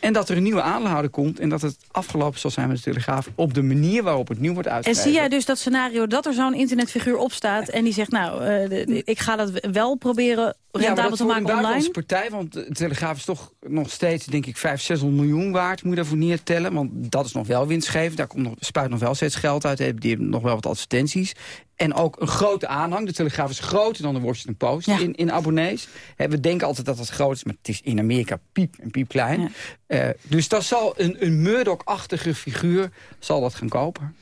En dat er een nieuwe aanhouder komt en dat het afgelopen zal zijn met de Telegraaf... op de manier waarop het nu wordt uitgegeven. En zie jij dus dat scenario dat er zo'n internetfiguur opstaat... en die zegt, nou, uh, ik ga dat wel proberen rendabel ja, te maken online? Ja, partij, want de Telegraaf is toch nog steeds, denk ik, 500, 600 miljoen waard. Moet je daarvoor neertellen, want dat is nog wel winstgevend. Daar komt nog, spuit nog wel steeds geld uit. Die hebben nog wel wat advertenties. En ook een grote aanhang. De Telegraaf is groter dan de Washington Post ja. in, in abonnees. We denken altijd dat het groot is, maar het is in Amerika piep en piepklein. Ja. Uh, dus dat zal een, een Murdoch-achtige figuur zal dat gaan kopen.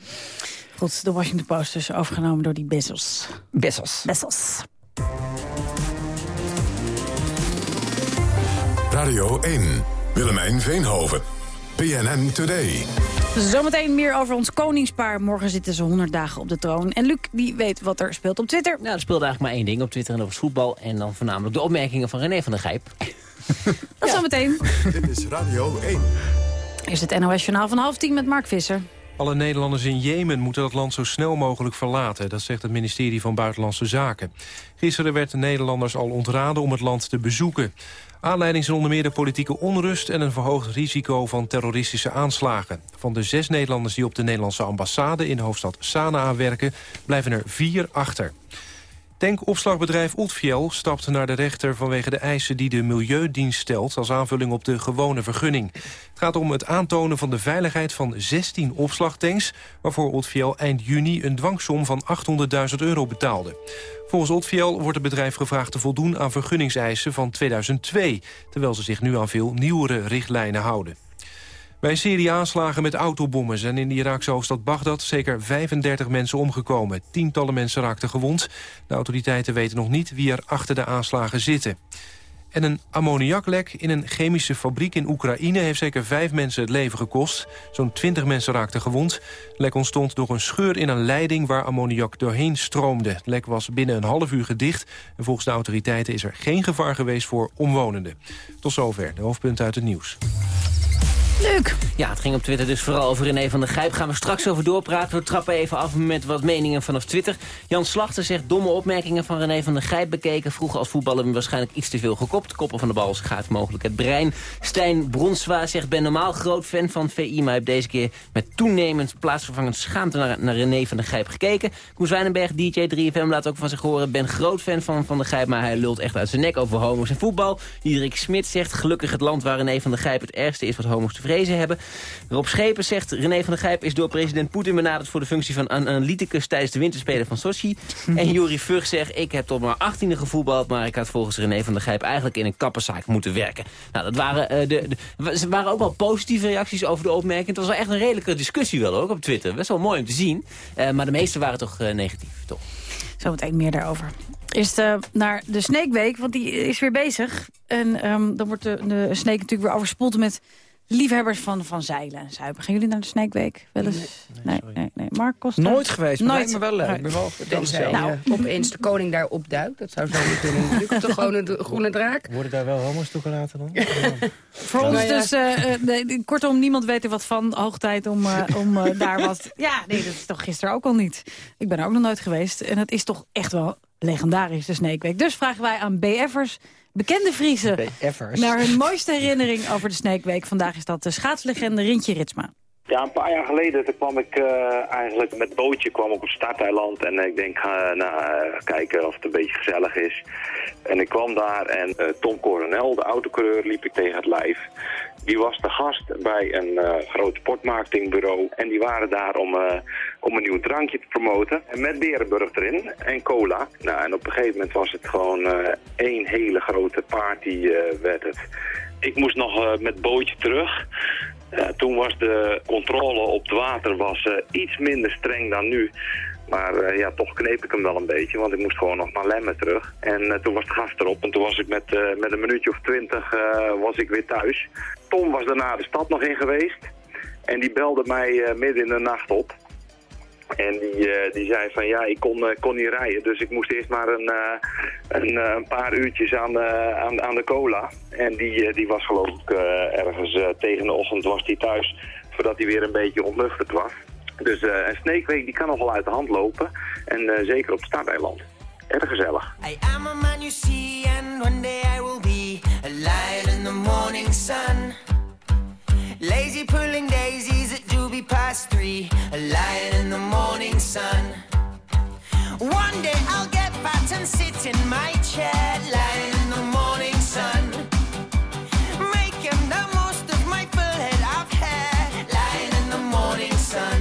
Goed, de Washington Post is overgenomen door die Bezos. Bezos. Bezos. Radio 1, Willemijn Veenhoven, PNN Today. Zometeen meer over ons koningspaar. Morgen zitten ze 100 dagen op de troon. En Luc, die weet wat er speelt op Twitter. Nou, er speelt eigenlijk maar één ding op Twitter en dat was voetbal. En dan voornamelijk de opmerkingen van René van der Gijp. dat ja. zometeen. Dit is Radio 1. Is het NOS Journaal van half tien met Mark Visser. Alle Nederlanders in Jemen moeten dat land zo snel mogelijk verlaten. Dat zegt het ministerie van Buitenlandse Zaken. Gisteren werd de Nederlanders al ontraden om het land te bezoeken. Aanleiding zijn onder meer de politieke onrust... en een verhoogd risico van terroristische aanslagen. Van de zes Nederlanders die op de Nederlandse ambassade... in hoofdstad Sanaa werken, blijven er vier achter. Tankopslagbedrijf Oetfiel stapt naar de rechter vanwege de eisen die de Milieudienst stelt als aanvulling op de gewone vergunning. Het gaat om het aantonen van de veiligheid van 16 opslagtanks, waarvoor Oetfiel eind juni een dwangsom van 800.000 euro betaalde. Volgens Otfiel wordt het bedrijf gevraagd te voldoen aan vergunningseisen van 2002... terwijl ze zich nu aan veel nieuwere richtlijnen houden. Bij een serie aanslagen met autobommen zijn in de Iraakse hoofdstad Bagdad zeker 35 mensen omgekomen. Tientallen mensen raakten gewond. De autoriteiten weten nog niet wie er achter de aanslagen zitten. En een ammoniaklek in een chemische fabriek in Oekraïne... heeft zeker vijf mensen het leven gekost. Zo'n twintig mensen raakten gewond. Lek ontstond door een scheur in een leiding waar ammoniak doorheen stroomde. Lek was binnen een half uur gedicht. En volgens de autoriteiten is er geen gevaar geweest voor omwonenden. Tot zover de hoofdpunten uit het nieuws. Ja, het ging op Twitter dus vooral over René van der Gijp. Gaan we straks over doorpraten. We trappen even af met wat meningen vanaf Twitter. Jan Slachter zegt domme opmerkingen van René van der Gijp bekeken. Vroeger als voetballer waarschijnlijk iets te veel gekopt. Koppen van de bal gaat mogelijk het brein. Stijn Bronswa zegt ben normaal groot fan van VI... maar heb deze keer met toenemend plaatsvervangend schaamte naar, naar René van der Gijp gekeken. Koes Wijnenberg, DJ 3FM, laat ook van zich horen. Ben groot fan van Van der Gijp, maar hij lult echt uit zijn nek over homo's en voetbal. Diederik Smit zegt gelukkig het land waar René van der Gijp het ergste is wat homo's tevreden gelezen hebben. Rob Schepen zegt, René van der Gijp is door president Poetin benaderd... voor de functie van analyticus tijdens de winterspelen van Sochi. en Juri Vug zegt, ik heb tot maar 18e gevoetbald... maar ik had volgens René van der Gijp eigenlijk in een kapperszaak moeten werken. Nou, dat waren, uh, de, de, waren ook wel positieve reacties over de opmerking. Het was wel echt een redelijke discussie wel ook op Twitter. Best wel mooi om te zien. Uh, maar de meeste waren toch uh, negatief, toch? Zometeen meer daarover. Eerst uh, naar de Snake Week, want die is weer bezig. En um, dan wordt de, de Snake natuurlijk weer overspoeld met liefhebbers van, van zeilen en zuipen. Gaan jullie naar de Snake Week wel eens? Nee, nee, nee. nee. Mark? Nooit geweest, maar Nooit. lijkt me wel leuk. Nee. Ik ben wel Tenzij nou, opeens de koning daar opduikt. Dat zou zo niet kunnen. Natuurlijk op de gewone groene draak. Worden daar wel homo's toegelaten dan? Voor ons dus, uh, nee, kortom, niemand weet er wat van. Hoog tijd om, uh, om uh, daar wat... Ja, nee, dat is toch gisteren ook al niet. Ik ben er ook nog nooit geweest. En het is toch echt wel legendarisch, de Snake Week. Dus vragen wij aan BF'ers bekende BF'ers. naar hun mooiste herinnering over de Snake Week. Vandaag is dat de schaatslegende Rintje Ritsma. Ja, een paar jaar geleden toen kwam ik uh, eigenlijk met bootje kwam op een starteiland. En ik denk, ga uh, nou, kijken of het een beetje gezellig is. En ik kwam daar en uh, Tom Coronel, de autocoureur, liep ik tegen het lijf. Die was de gast bij een groot sportmarketingbureau. En die waren daar om, om een nieuw drankje te promoten. En met Berenburg erin en cola. Nou, en op een gegeven moment was het gewoon één hele grote party werd het. Ik moest nog met bootje terug. Uh, toen was de controle op het water was, uh, iets minder streng dan nu. Maar uh, ja, toch kneep ik hem wel een beetje, want ik moest gewoon nog naar Lemmen terug. En toen was het gas erop en toen was ik met, met een minuutje of twintig was ik weer thuis. Tom was daarna de stad nog in geweest en die belde mij midden in de nacht op. En die, uh, die zei van ja, ik kon, uh, kon niet rijden, dus ik moest eerst maar een, uh, een, een, paar uurtjes aan de, aan, aan de cola. En die, die was geloof ik ergens tegen de ochtend was die thuis, voordat hij weer een beetje ontluchterd was. Dus een sneekweek die kan nog wel uit de hand lopen, en zeker op het starteiland. Erg gezellig. I am a man you see and one day I will be a in the morning sun. Lazy pulling daisies doobie past three, a lion in the morning sun. One day I'll get fat and sit in my chair, lying in the morning sun. Making the most of my full head of hair, lying in the morning sun.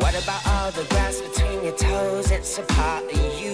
What about all the grass between your toes? It's a part of you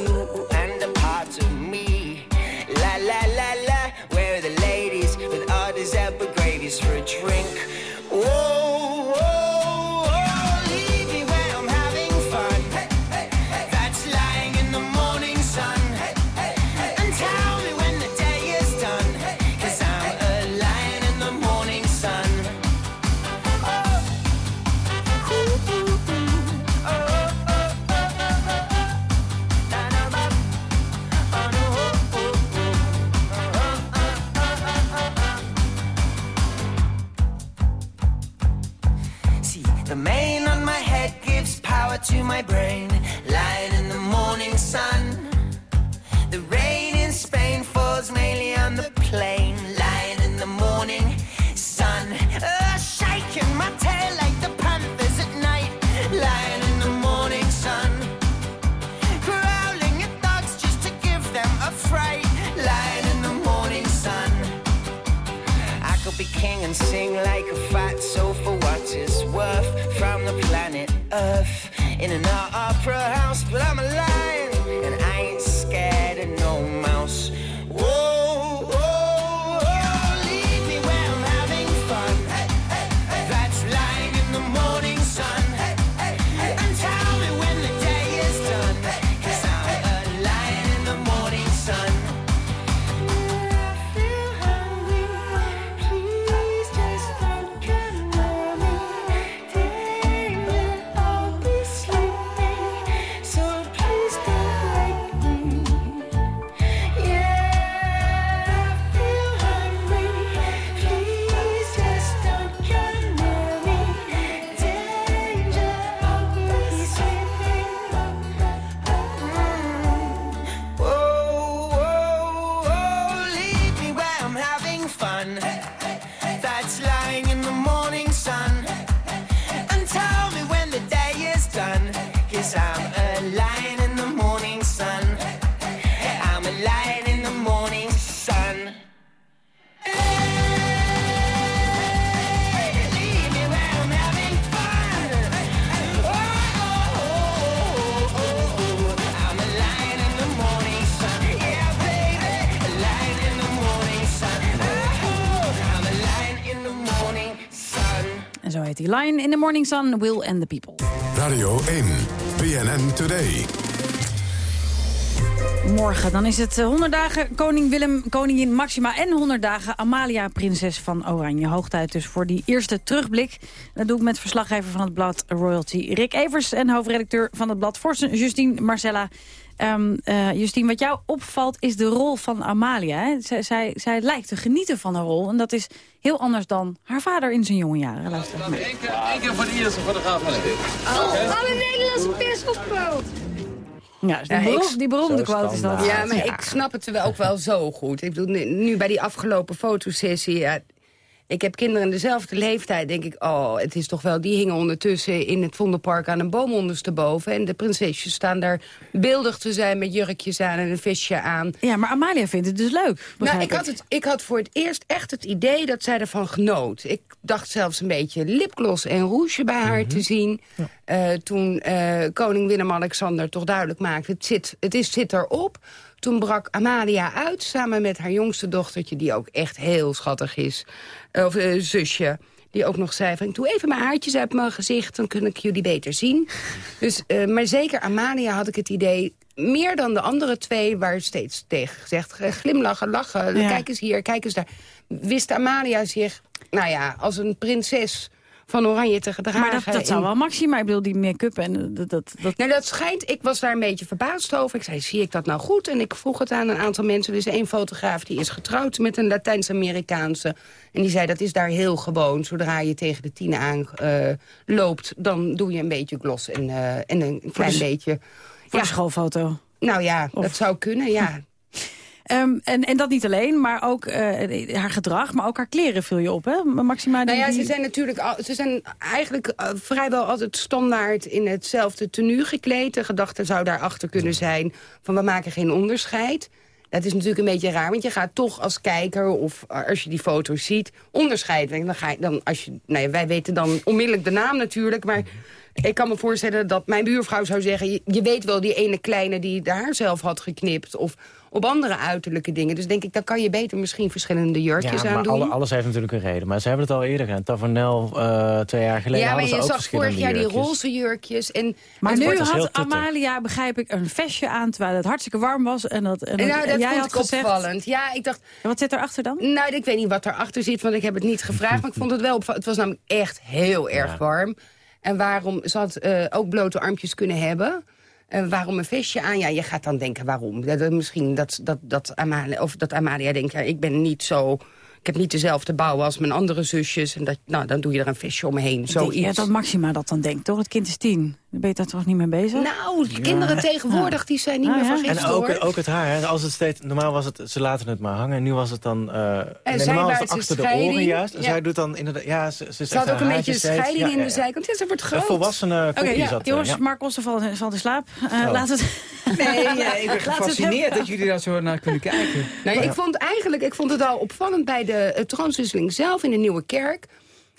the Morning Sun, Will and the People. Radio 1, BNN Today. Morgen, dan is het eh, 100 dagen koning Willem, koningin Maxima... en 100 dagen Amalia, prinses van Oranje. Hoogtijd dus voor die eerste terugblik. Dat doe ik met verslaggever van het blad Royalty Rick Evers... en hoofdredacteur van het blad Forsen, Justine Marcella. Um, uh, Justine, wat jou opvalt is de rol van Amalia. Hè? Zij, zij, zij, lijkt te genieten van haar rol. En dat is heel anders dan haar vader in zijn jonge jaren. Luister Eén keer, keer voor de eerste fotograaf van dit. Oh, alle Nederlandse pers. Ja, die, ja, beroemde, die beroemde quote is dat. Ja, maar ja. ik snap het wel ook wel zo goed. Ik bedoel, nu bij die afgelopen fotosessie... Ja, ik heb kinderen in dezelfde leeftijd, denk ik... oh, het is toch wel... die hingen ondertussen in het Vondelpark aan een boom ondersteboven... en de prinsesjes staan daar beeldig te zijn met jurkjes aan en een visje aan. Ja, maar Amalia vindt het dus leuk, Nou, ik, had het, ik had voor het eerst echt het idee dat zij ervan genoot. Ik dacht zelfs een beetje lipgloss en rouge bij haar mm -hmm. te zien... Ja. Uh, toen uh, koning Willem-Alexander toch duidelijk maakte... het zit, het is, zit erop... Toen brak Amalia uit, samen met haar jongste dochtertje... die ook echt heel schattig is, of uh, zusje... die ook nog zei van, ik doe even mijn haartjes uit mijn gezicht... dan kan ik jullie beter zien. Dus, uh, maar zeker Amalia had ik het idee... meer dan de andere twee, waar steeds tegen gezegd... glimlachen, lachen, ja. kijk eens hier, kijk eens daar... wist Amalia zich, nou ja, als een prinses van Oranje te gedragen. Maar dat, dat zou wel Maxima, ik bedoel, die make-up en dat, dat, dat... Nou, dat schijnt, ik was daar een beetje verbaasd over. Ik zei, zie ik dat nou goed? En ik vroeg het aan een aantal mensen. Er is één fotograaf die is getrouwd met een Latijns-Amerikaanse. En die zei, dat is daar heel gewoon. Zodra je tegen de tien aan uh, loopt, dan doe je een beetje gloss en, uh, en een klein de, beetje... Voor ja. schoolfoto? Nou ja, of... dat zou kunnen, ja. Um, en, en dat niet alleen, maar ook uh, haar gedrag, maar ook haar kleren viel je op, hè? Maxima, nou ja, die... ze zijn natuurlijk al, ze zijn eigenlijk uh, vrijwel altijd standaard in hetzelfde tenue gekleed. De gedachte zou daarachter kunnen zijn van we maken geen onderscheid. Dat is natuurlijk een beetje raar, want je gaat toch als kijker... of als je die foto's ziet, onderscheid. Dan ga je, dan, als je, nou ja, wij weten dan onmiddellijk de naam natuurlijk, maar... Ik kan me voorstellen dat mijn buurvrouw zou zeggen... Je, je, weet wel die ene kleine die haar zelf had geknipt... of op andere uiterlijke dingen. Dus denk ik, dan kan je beter misschien verschillende jurkjes ja, aan maar doen. Alle, alles heeft natuurlijk een reden. Maar ze hebben het al eerder gedaan. Tavanel uh, twee jaar geleden Ja, maar je zag vorig jaar die roze jurkjes. En maar nu had Amalia, begrijp ik, een vestje aan... terwijl het hartstikke warm was. En dat, en nou, dat en jij vond had ik gezegd, opvallend. Ja, ik dacht... En wat zit erachter dan? Nou, ik weet niet wat erachter zit, want ik heb het niet gevraagd. maar ik vond het wel opvallend. Het was namelijk echt heel erg ja. warm. En waarom, ze had uh, ook blote armpjes kunnen hebben... Uh, waarom een vestje aan? Ja, je gaat dan denken waarom. Dat, misschien dat, dat, dat, Amalia, of dat Amalia denkt, ja, ik ben niet zo... Ik heb niet dezelfde bouw als mijn andere zusjes. En dat, nou, dan doe je er een vestje omheen. Zoiets. Ja, dat Maxima dat dan denkt, toch? Het kind is tien. Dan ben je daar toch niet mee bezig? Nou, de kinderen ja. tegenwoordig, die zijn niet ah, meer van En ook, ook het haar. Hè. Als het steeds, normaal was het, ze laten het maar hangen. En nu was het dan... Uh, en nee, normaal was het achter de oren juist. En ja. zij doet dan inderdaad... Ja, ze, ze, ze had ook een beetje scheiding in de zijkant. Ja, ze wordt groot. Een volwassene okay, ja. jongens, Mark Oster valt, valt in slaap. Uh, oh. Laat het... Nee, ja, ik ben gefascineerd dat jullie daar zo naar kunnen kijken. Nee, ik vond eigenlijk ik vond het al opvallend bij de uh, transwisseling zelf in de Nieuwe Kerk.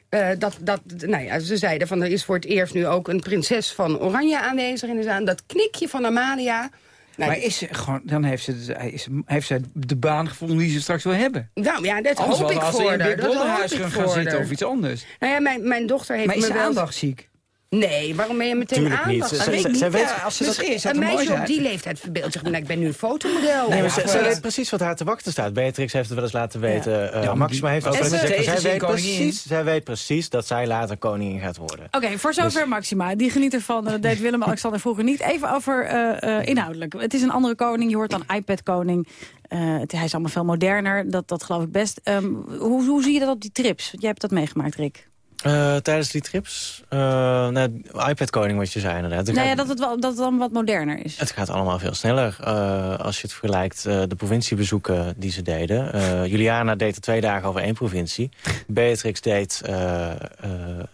Uh, dat, dat, nou ja, ze zeiden van er is voor het eerst nu ook een prinses van Oranje aanwezig in de zaal. Dat knikje van Amalia. Nou, maar is ze gewoon, dan heeft ze, is, heeft ze de baan gevonden die ze straks wil hebben. Nou ja, dat Anders hoop ik als voor ze in haar. dit bollenhuis gaan, gaan zitten of iets anders. Nou ja, mijn, mijn dochter heeft maar is me ze wel... aandachtsziek? Nee, waarom ben je meteen Tuurlijk niet. Ze- weet ze. Ja, als ze dat Dus is, een meisje op die leeftijd verbeeldt zich, nou, ik ben nu een fotomodel. Nee, maar Ja, ze, weet precies wat haar te wachten staat. Beatrix heeft het wel eens laten weten. Eh, maar Maxima heeft ook gezegd. Zij weet, koningin. precies, zij weet precies dat zij later koningin gaat worden. Oké, voor zover Maxima. Die geniet ervan. Dat deed Willem-Alexander vroeger niet. Even over uh, uh, inhoudelijk. Het is een andere koning. Je hoort dan iPad-koning. Uh, hij is allemaal veel moderner. Dat, dat geloof ik best. Um, hoe, hoe zie je dat op die trips? Want jij hebt dat meegemaakt, Rick. Uh, tijdens die trips? Uh, nou, iPad-koning wat je zei inderdaad. Nou ja, dat het, wel, dat het dan wat moderner is. Het gaat allemaal veel sneller. Uh, als je het vergelijkt, de provinciebezoeken die ze deden. Juliana deed er twee dagen over één provincie. Beatrix deed,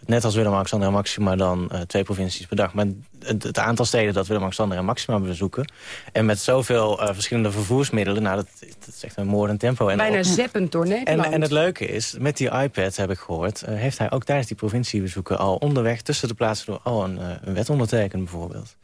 net als Willem-Alexander en Maxima, dan twee provincies per dag. Maar het, het aantal steden dat Willem-Alexander en Maxima bezoeken... en met zoveel uh, verschillende vervoersmiddelen... nou, dat, dat is echt een moordend tempo. En Bijna zeppend door Nederland. En, en het leuke is, met die iPad, heb ik gehoord... Uh, heeft hij ook tijdens die provinciebezoeken al onderweg... tussen de plaatsen door al een, uh, een wet ondertekend bijvoorbeeld.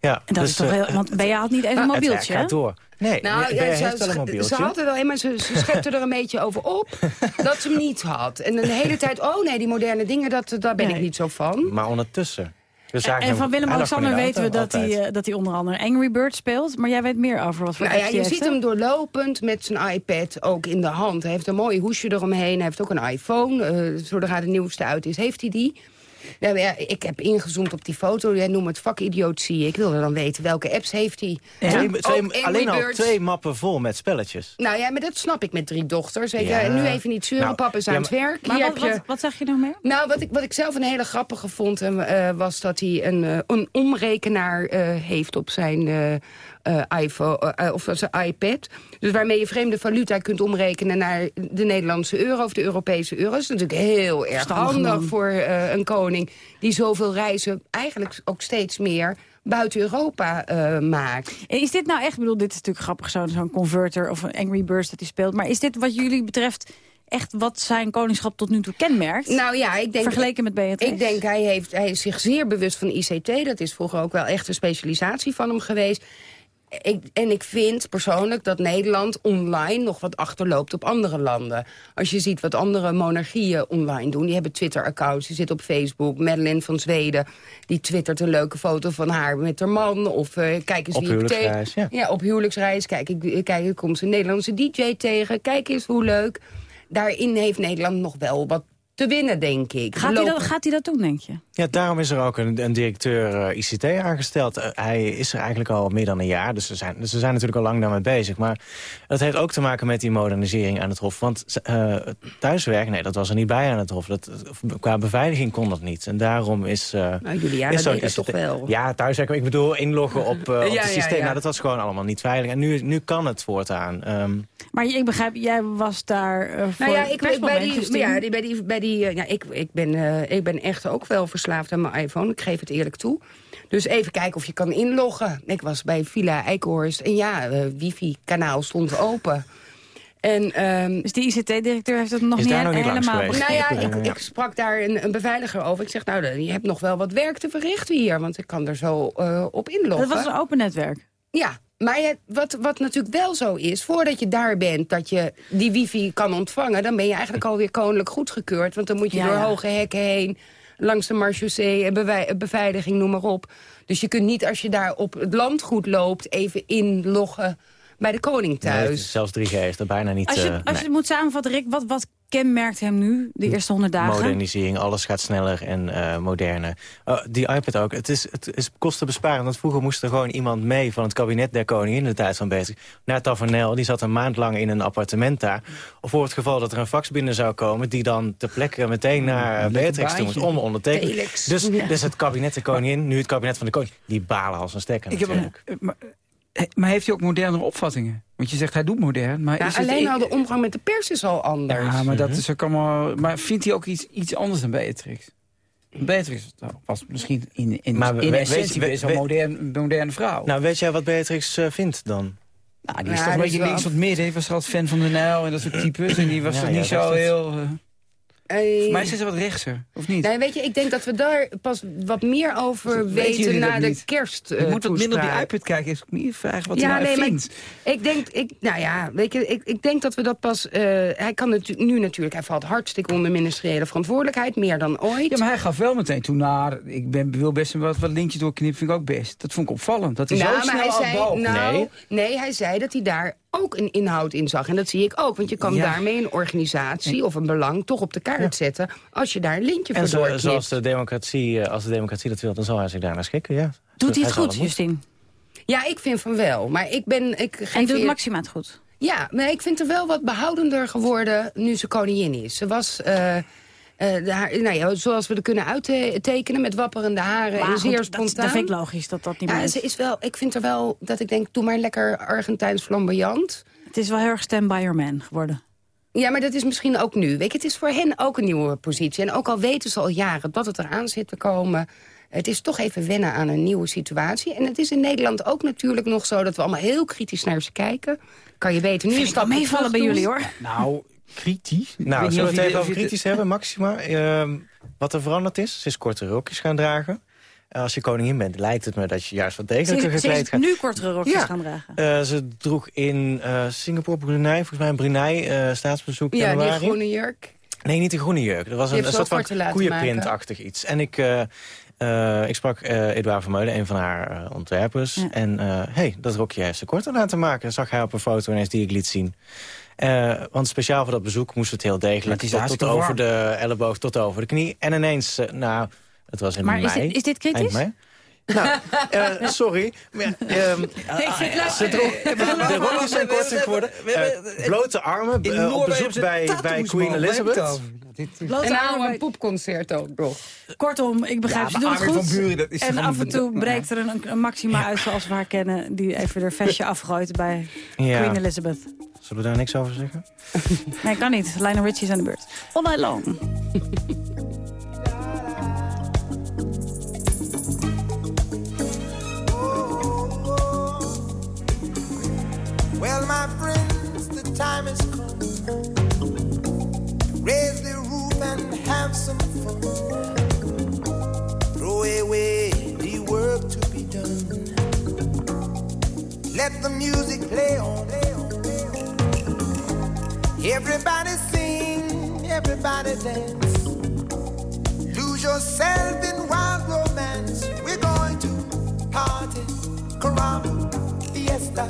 Ja, en dat dus, is toch heel, want bij jou had niet even een mobieltje, Het gaat door. Nee, nou, ja, ja, heeft ze, wel een mobieltje. ze had er wel, maar ze, ze schepte er een beetje over op dat ze hem niet had. En de hele tijd, oh nee, die moderne dingen, dat, daar ben Nee. ik niet zo van. Maar ondertussen. We zagen En van Willem-Alexander weten we dat hij, eh, dat hij onder andere Angry Bird speelt. Maar jij weet meer over wat voor Nou ja, je ziet hem doorlopend met zijn iPad ook in de hand. Hij heeft een mooi hoesje eromheen. Hij heeft ook een iPhone. eh zodra de nieuwste uit is, heeft hij die. Nou, ja, ik heb ingezoomd op die foto. Jij noemt het vakidiotie. Ik wilde dan weten welke apps heeft hij. Twee- Ook twee- alleen al twee mappen vol met spelletjes. Nou ja, maar dat snap ik met drie dochters. Weet je. Ja. En nu even niet zeuren, Nou, papa is aan ja, het werk. Maar wat, je... wat, wat zeg je nog meer? Nou, wat ik, wat ik zelf een hele grappige vond... eh, was dat hij een, eh, een omrekenaar eh, heeft op zijn iPhone, eh, of zijn iPad. Dus waarmee je vreemde valuta kunt omrekenen... naar de Nederlandse euro of de Europese euro. Dat is natuurlijk heel erg handig voor eh, een koning... die zoveel reizen, eigenlijk ook steeds meer buiten Europa eh, maakt. En Is dit nou echt, ik bedoel, dit is natuurlijk grappig, zo'n converter of een Angry Birds dat hij speelt. Maar is dit wat jullie betreft echt wat zijn koningschap tot nu toe kenmerkt? Nou ja, ik denk... Vergeleken met Beatrix? Ik denk, hij, heeft, hij is zich zeer bewust van ICT. Dat is vroeger ook wel echt een specialisatie van hem geweest. Ik, en ik vind persoonlijk dat Nederland online nog wat achterloopt op andere landen. Als je ziet wat andere monarchieën online doen. Die hebben Twitter-accounts, die zitten op Facebook. Madeleine van Zweden, die twittert een leuke foto van haar met haar man. Of eh, kijk eens Op wie ik tegen... huwelijksreis, ja. op huwelijksreis. Kijk, ik, kijk, ik kom een Nederlandse DJ tegen. Kijk eens hoe leuk. Daarin heeft Nederland nog wel wat te winnen, denk ik. Gaat hij, dat, gaat hij dat doen, denk je? Ja, daarom is er ook een, een directeur eh, ICT aangesteld. Eh, hij is er eigenlijk al meer dan een jaar, dus ze zijn, ze zijn natuurlijk al lang daarmee bezig. Maar dat heeft ook te maken met die modernisering aan het Hof. Want eh thuiswerk, nee, dat was er niet bij aan het Hof. Dat, qua beveiliging kon dat niet. En daarom is... eh Nou, Juliana is ICT toch wel? Ja, thuiswerk, ik bedoel inloggen op, eh, op Ja, het systeem. ja. Nou, dat was gewoon allemaal niet veilig. En nu, nu kan het voortaan. Ehm, Maar ik begrijp, jij was daar voor Nou ja, het ik, ik, bij die, ja, die, bij die, bij die, eh, ja, ik, ik, ben, eh, ik ben echt ook wel verslaafd aan mijn iPhone. Ik geef het eerlijk toe. Dus even kijken of je kan inloggen. Ik was bij Villa Eikenhorst en ja, eh, wifi-kanaal stond open. En, ehm, Dus die ICT-directeur heeft het nog Is niet, daar nog niet helemaal nou ja, ik, ik sprak daar een, een beveiliger over. Ik zeg, nou, je hebt nog wel wat werk te verrichten hier. Want ik kan er zo eh, op inloggen. Dat was een open netwerk. Ja, maar je- wat, wat natuurlijk wel zo is... voordat je daar bent dat je die wifi kan ontvangen... dan ben je eigenlijk alweer koninklijk goedgekeurd. Want dan moet je Ja, door ja. hoge hekken heen... langs de bewei- beveiliging, noem maar op. Dus je kunt niet als je daar op het landgoed loopt... even inloggen bij de koning nee, thuis. zelfs 3G is er bijna niet... Als je, eh, als nee. je het moet samenvatten, Rick, wat, wat kenmerkt hem nu, de eerste honderd dagen? Modernisering, alles gaat sneller en eh, moderner. Oh, die iPad ook, het is, het is kostenbesparend. Want vroeger moest er gewoon iemand mee van het kabinet der koningin in de tijd van bezig. Naar Tavernel, die zat een maand lang in een appartement daar. Of voor het geval dat er een fax binnen zou komen... die dan ter plekke meteen naar eh, Beatrix toe moest om ondertekenen. Dus, Ja. dus het kabinet der koningin, nu het kabinet van de koning... die balen als een stekker Ik heb een, maar, eh, maar heeft hij ook modernere opvattingen? Want je zegt hij doet modern, maar Ja, is alleen al de omgang met de pers is al anders. Ja, maar dat is ook allemaal... Maar vindt hij ook iets, iets anders dan Beatrix? Beatrix was misschien in, in, Maar in essentie best een modern, moderne vrouw. Nou, weet jij wat Beatrix eh, vindt dan? Nou, die is Ja, toch een beetje links het midden. Die was altijd fan van de Nijl en dat soort types. En die was Ja, toch ja, niet zo heel... eh, Eh, Maar is ze wat rechtser, of niet? Nee, weet je, ik denk dat we daar pas wat meer over Weten na de niet? kerst. je eh, moet wat minder op die iPad kijken. Is niet vragen wat Ja, hij nou nee, maar vindt. Ik denk, ik, nou ja, weet je, ik, ik denk dat we dat pas... eh, hij kan het nu natuurlijk, hij valt hartstikke onder ministeriële verantwoordelijkheid, meer dan ooit. Ja, maar hij gaf wel meteen toen naar... Ik ben, wil best wat, wat linkjes doorknippen, vind ik ook best. Dat vond ik opvallend. Dat is nou, zo maar snel hij zei, nou, Nee. nee. hij zei dat hij daar ook een inhoud in zag. En dat zie ik ook, want je kan Ja. daarmee een organisatie of een belang toch op de kaart zetten... als je daar een lintje En voor zo, doorknipt. zoals de democratie, eh, als de democratie dat wil, dan zal hij zich daarnaar schikken, ja. Doet hij het goed. Justine? Ja, ik vind van wel, maar ik ben... Ik geef En doet eer- Maxima het goed? Ja, maar ik vind haar wel wat behoudender geworden nu ze koningin is. Ze was, eh, eh, de haar, nou ja, zoals we er kunnen uittekenen, met wapperende haren Maar en zeer dat, spontaan. dat vind ik logisch dat dat niet meer ja, is. ze is wel, ik vind er wel, dat ik denk, doe maar lekker Argentijns flamboyant. Het is wel heel erg stand by your man geworden. Ja, maar dat is misschien ook nu. Weet je, het is voor hen ook een nieuwe positie. En ook al weten ze al jaren dat het eraan zit te komen... Het is toch even wennen aan een nieuwe situatie. En het is in Nederland ook natuurlijk nog zo... dat we allemaal heel kritisch naar ze kijken. Kan je beter nu wel stap meevallen bij jullie, hoor. Nou, kritisch? Nou, zullen we het even over kritisch hebben, Maxima? Ehm, wat er veranderd is, ze is korte rokjes gaan dragen. Eh, Als je koningin bent, lijkt het me dat je juist wat Ze degelijker is, ze gekleed is gaat. nu kortere rokjes Ja. gaan dragen. Eh, ze droeg in eh, Singapore, Brunei, volgens mij in Brunei, eh, staatsbezoek Ja, die januari. groene jurk. Nee, niet de groene jurk. Dat was Die een, een ze soort van koeienprintachtig iets. En ik, eh, eh, ik sprak eh Edouard Vermeulen, een van haar ontwerpers. En hé, hey, dat rokje heeft ze korter laten maken. Dat zag hij op een foto ineens die ik liet zien. Eh, want speciaal voor dat bezoek moest het heel Maar degelijk... het is tot, over de elleboog, tot over de knie. En ineens, eh, nou, het was in Maar is mei. dit, is dit kritisch? Nou, eh, sorry. Maar, ehm, droeg, de rokjes zijn korter geworden. Blote armen op bezoek bij, bij Queen Elizabeth. is- Blote En nou armen. een poepconcert ook nog. Kortom, ik begrijp, Ja, ze maar het goed. van Buren, dat is en af en toe breekt er een, een Maxima uit zoals we haar kennen... die even haar vestje afgooit bij Ja. Queen Elizabeth. Zullen we daar niks over zeggen? Nee, kan niet. Lionel Richie is aan de beurt. All night long. Everybody sing, everybody dance. Lose yourself in wild romance. We're going to party, caramba, fiesta,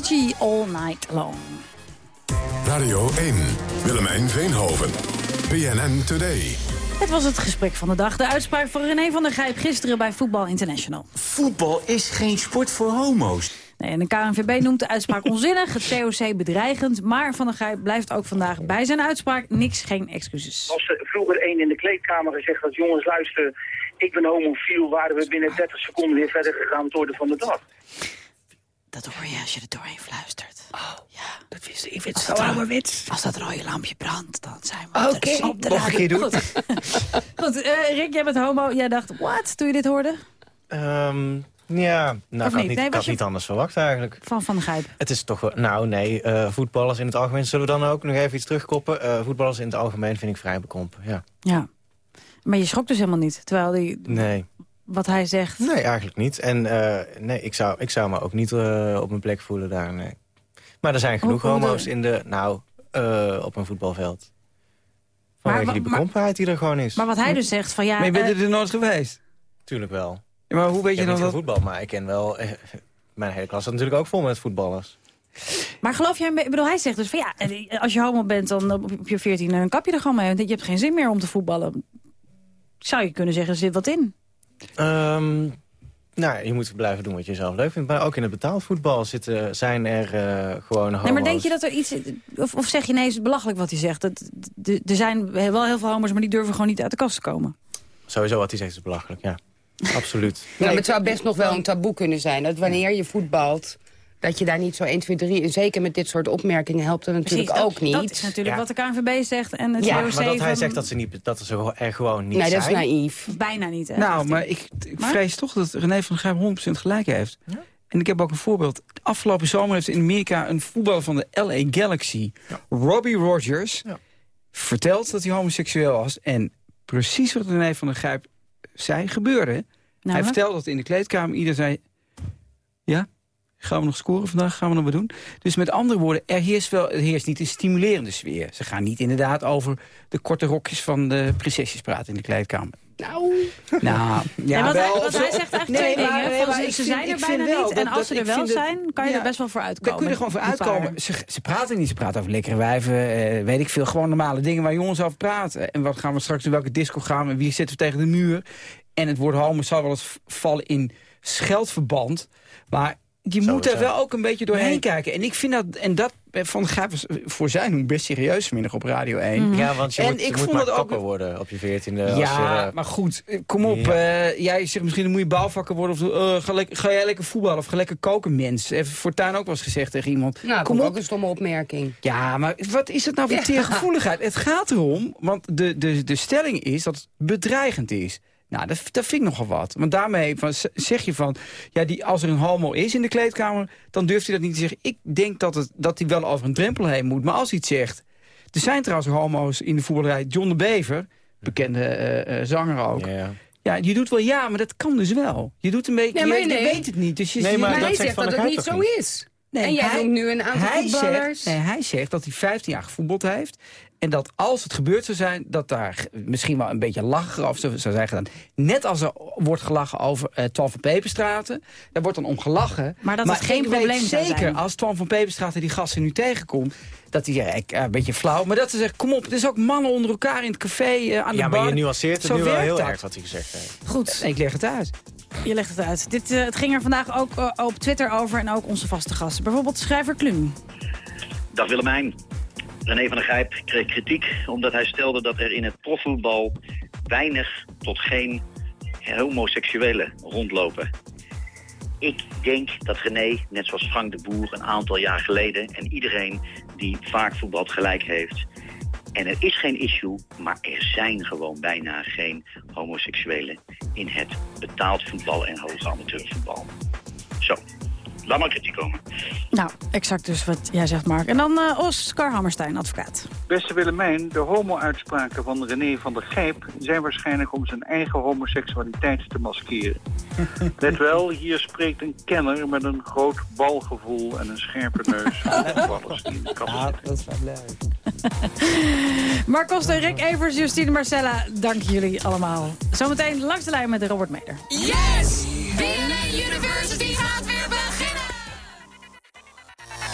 All Night Long. Radio 1, Willemijn Veenhoven, BNN Today. Het was het gesprek van de dag. De uitspraak van René van der Gijp gisteren bij Voetbal International. Voetbal is geen sport voor homo's. Nee, en de KNVB noemt de uitspraak onzinnig, het COC bedreigend. Maar Van der Gijp blijft ook vandaag bij zijn uitspraak. Niks, geen excuses. Als er vroeger één in de kleedkamer gezegd had... jongens, luister, ik ben homofiel... waren we binnen 30 seconden weer verder gegaan met het orde van de dag. Dat hoor je als je er doorheen fluistert. Oh, ja. Dat wist ik. Ik vind Als het zo dat, ouderwets. als dat rode lampje brandt, dan zijn we Oké, er op de mag ik hier doen? Goed, Goed eh, Rick, jij bent homo. Jij dacht, wat, toen je dit hoorde? Ehm, ja, nou, ik had niet? niet, Nee, ik was had je- niet anders verwacht eigenlijk. Van Van Gijp. Het is toch wel... Nou, nee, eh, voetballers in het algemeen... Zullen we dan ook nog even iets terugkoppen? Eh, voetballers in het algemeen vind ik vrij bekrompen, ja. Ja. Maar je schrok dus helemaal niet. Terwijl die, Nee, wat hij zegt... nee eigenlijk niet. En eh, nee, ik zou, ik zou me ook niet eh, op mijn plek voelen daar, nee. Maar er zijn genoeg Hoe- homo's in de... Nou, eh, op een voetbalveld. Vanwege Maar- die bekrompenheid die er gewoon is. Maar wat hij dus zegt van ja... Maar je bent er nooit geweest? Tuurlijk wel. Ja, maar hoe weet Ik je dan dat... voetbal, maar ik ken wel... mijn hele klas zat natuurlijk ook vol met voetballers. Maar geloof jij, ik bedoel, hij zegt dus van ja, als je homo bent, dan op je 14 dan kap je er gewoon mee. Want je hebt geen zin meer om te voetballen. Zou je kunnen zeggen, er zit wat in. Ehm, nou, je moet blijven doen wat je zelf leuk vindt. Maar ook in het betaald voetbal zitten, zijn er eh, gewoon homo's. Nee, maar denk je dat er iets... Of, of zeg je nee, is het belachelijk wat hij zegt? Dat, er zijn wel heel veel homo's, maar die durven gewoon niet uit de kast te komen. Sowieso wat hij zegt is belachelijk, ja. Absoluut. Nou, maar het zou best nog wel een taboe kunnen zijn. Dat wanneer je voetbalt, dat je daar niet zo 1, 2, 3... en zeker met dit soort opmerkingen helpt het natuurlijk Precies, dat- ook niet. Dat is natuurlijk Ja. wat de KNVB zegt en het Ja, COC Maar dat hij zegt dat ze, niet, dat ze er gewoon niet Nee, dat is zijn. naïef. Bijna niet, hè? Nou, maar ik, ik Maar? vrees toch dat René van der Grijp 100% gelijk heeft. En ik heb ook een voorbeeld. Afgelopen zomer heeft in Amerika een voetballer van de LA Galaxy... Robbie Rogers verteld dat hij homoseksueel was. En precies wat René van der Grijp zei, gebeurde. hij vertelde dat in de kleedkamer. Ieder zei, ja, gaan we nog scoren vandaag? Gaan we nog wat doen? Dus met andere woorden, er heerst, wel, er heerst niet een stimulerende sfeer. Ze gaan niet inderdaad over de korte rokjes van de prinsesjes praten in de kleedkamer. Nou, Nou, ja, Ja, wat hij, wel. wat hij zegt eigenlijk twee maar- dingen. nee, ze vind- zijn er bijna wel niet. En als ze er wel zijn, kan je ja, er best wel voor uitkomen. Daar kun je er gewoon voor uitkomen. Ze, ze praten niet, ze praten over lekkere wijven, eh, weet ik veel. Gewoon normale dingen waar jongens over praten. En wat gaan we straks in welke disco gaan we, wie zitten we tegen de muur. En het woord homo zal wel eens vallen in scheldverband. Maar je moet er wel ook een beetje doorheen kijken. En ik vind dat, en dat van was voor zijn doen best serieus vanmiddag op Radio 1. Mhm. Ja, want je en moet, je ik vond ook worden op je veertiende. als ja, je, eh, maar goed, eh, kom op. Ja. eh, jij zegt misschien dan moet je bouwvakker worden. Of eh, ga, ga jij lekker voetballen of ga lekker koken, mens. Heeft Fortuin ook wel eens gezegd tegen iemand. nou, kom op. ook een stomme opmerking. Ja, maar wat is het nou voor Ja. teergevoeligheid? Het gaat erom, want de, de, de stelling is dat het bedreigend is. Nou, dat, dat vind ik nogal wat. Want daarmee van, zeg je van... Ja, die, als er een homo is in de kleedkamer... dan durft hij dat niet te zeggen. Ik denk dat, het, dat hij wel over een drempel heen moet. Maar als hij het zegt... Er zijn trouwens homo's in de voetballerij. John de Bever, bekende eh, eh, zanger ook. ja, ja. Ja, je doet wel ja, maar dat kan dus wel. Je doet een beetje... Nee, maar je, je nee. weet het niet. Dus je, Nee, maar Maar dat hij zegt dat het niet zo is. en jij hij- noemt nu een aantal hij voetballers. Zegt, nee, hij zegt dat hij 15 jaar gevoetbald heeft. En dat als het gebeurd zou zijn, dat daar misschien wel een beetje lachen over zou zou zijn gedaan. Net als er wordt gelachen over eh Twan van Peperstraten. Daar wordt dan om gelachen. Maar dat het geen probleem zeker zijn. als Twan van Peperstraten die gasten nu tegenkomt... dat hij ik, eh, een beetje flauw. Maar dat ze zegt, kom op, het is ook mannen onder elkaar in het café, eh, aan de ja, bar. maar je nuanceert het Zo nu wel heel dat. erg wat hij gezegd heeft. Goed, Ik leg het uit. je legt het uit. Dit, eh, het ging er vandaag ook eh, op Twitter over en ook onze vaste gasten. Bijvoorbeeld schrijver Klum. Dag Willemijn. René van der Grijp kreeg kritiek omdat hij stelde dat er in het profvoetbal weinig tot geen homoseksuelen rondlopen. Ik denk dat René, net zoals Frank de Boer een aantal jaar geleden... en iedereen die vaak voetbalt gelijk heeft... En er is geen issue, maar er zijn gewoon bijna geen homoseksuelen in het betaald voetbal en hoge amateurvoetbal. Zo, laat maar kritiek komen. Nou, exact dus wat jij zegt, Mark. En dan eh, Oscar Hammerstein, advocaat. Beste Willemijn, de homo-uitspraken van René van der Gijp zijn waarschijnlijk om zijn eigen homoseksualiteit te maskeren. Let wel, hier spreekt een kenner met een groot balgevoel en een scherpe neus voor voetballers die in de kast zitten. dat is wel leuk. Mark Koster, Rick Evers, Justine Marcella, dank jullie allemaal. Zometeen langs de lijn met Robert Meder. Yes! BNN University gaat weer beginnen!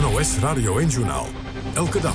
NOS Radio 1-journaal. Elke dag.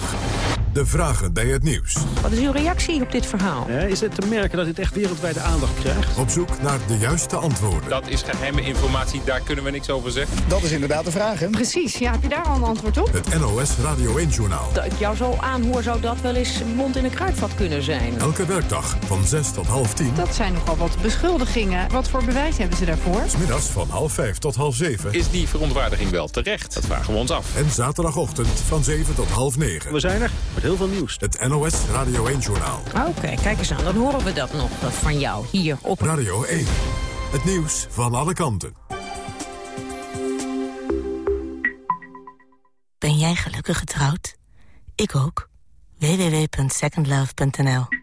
De vragen bij het nieuws. Wat is uw reactie op dit verhaal? is het te merken dat dit echt wereldwijde aandacht krijgt? Op zoek naar de juiste antwoorden. Dat is geheime informatie, daar kunnen we niks over zeggen. Dat is inderdaad de vraag, hè? Precies, ja, heb je daar al een antwoord op? Het NOS Radio 1-journaal. Dat ik jou zo aanhoor, zou dat wel eens mond in een kruidvat kunnen zijn. Elke werkdag van 6 tot half 10. Dat zijn nogal wat beschuldigingen. Wat voor bewijs hebben ze daarvoor? Smiddags van half 5 tot half 7. Is die verontwaardiging wel terecht? Dat vragen we ons af. En zaterdagochtend van 7 tot half 9. We zijn er heel veel nieuws. Het NOS Radio 1-journaal. Ah, oké, kijk eens aan. Dan horen we dat nog van jou hier op... Radio 1. Het nieuws van alle kanten. Ben jij gelukkig getrouwd? Ik ook. www.secondlove.nl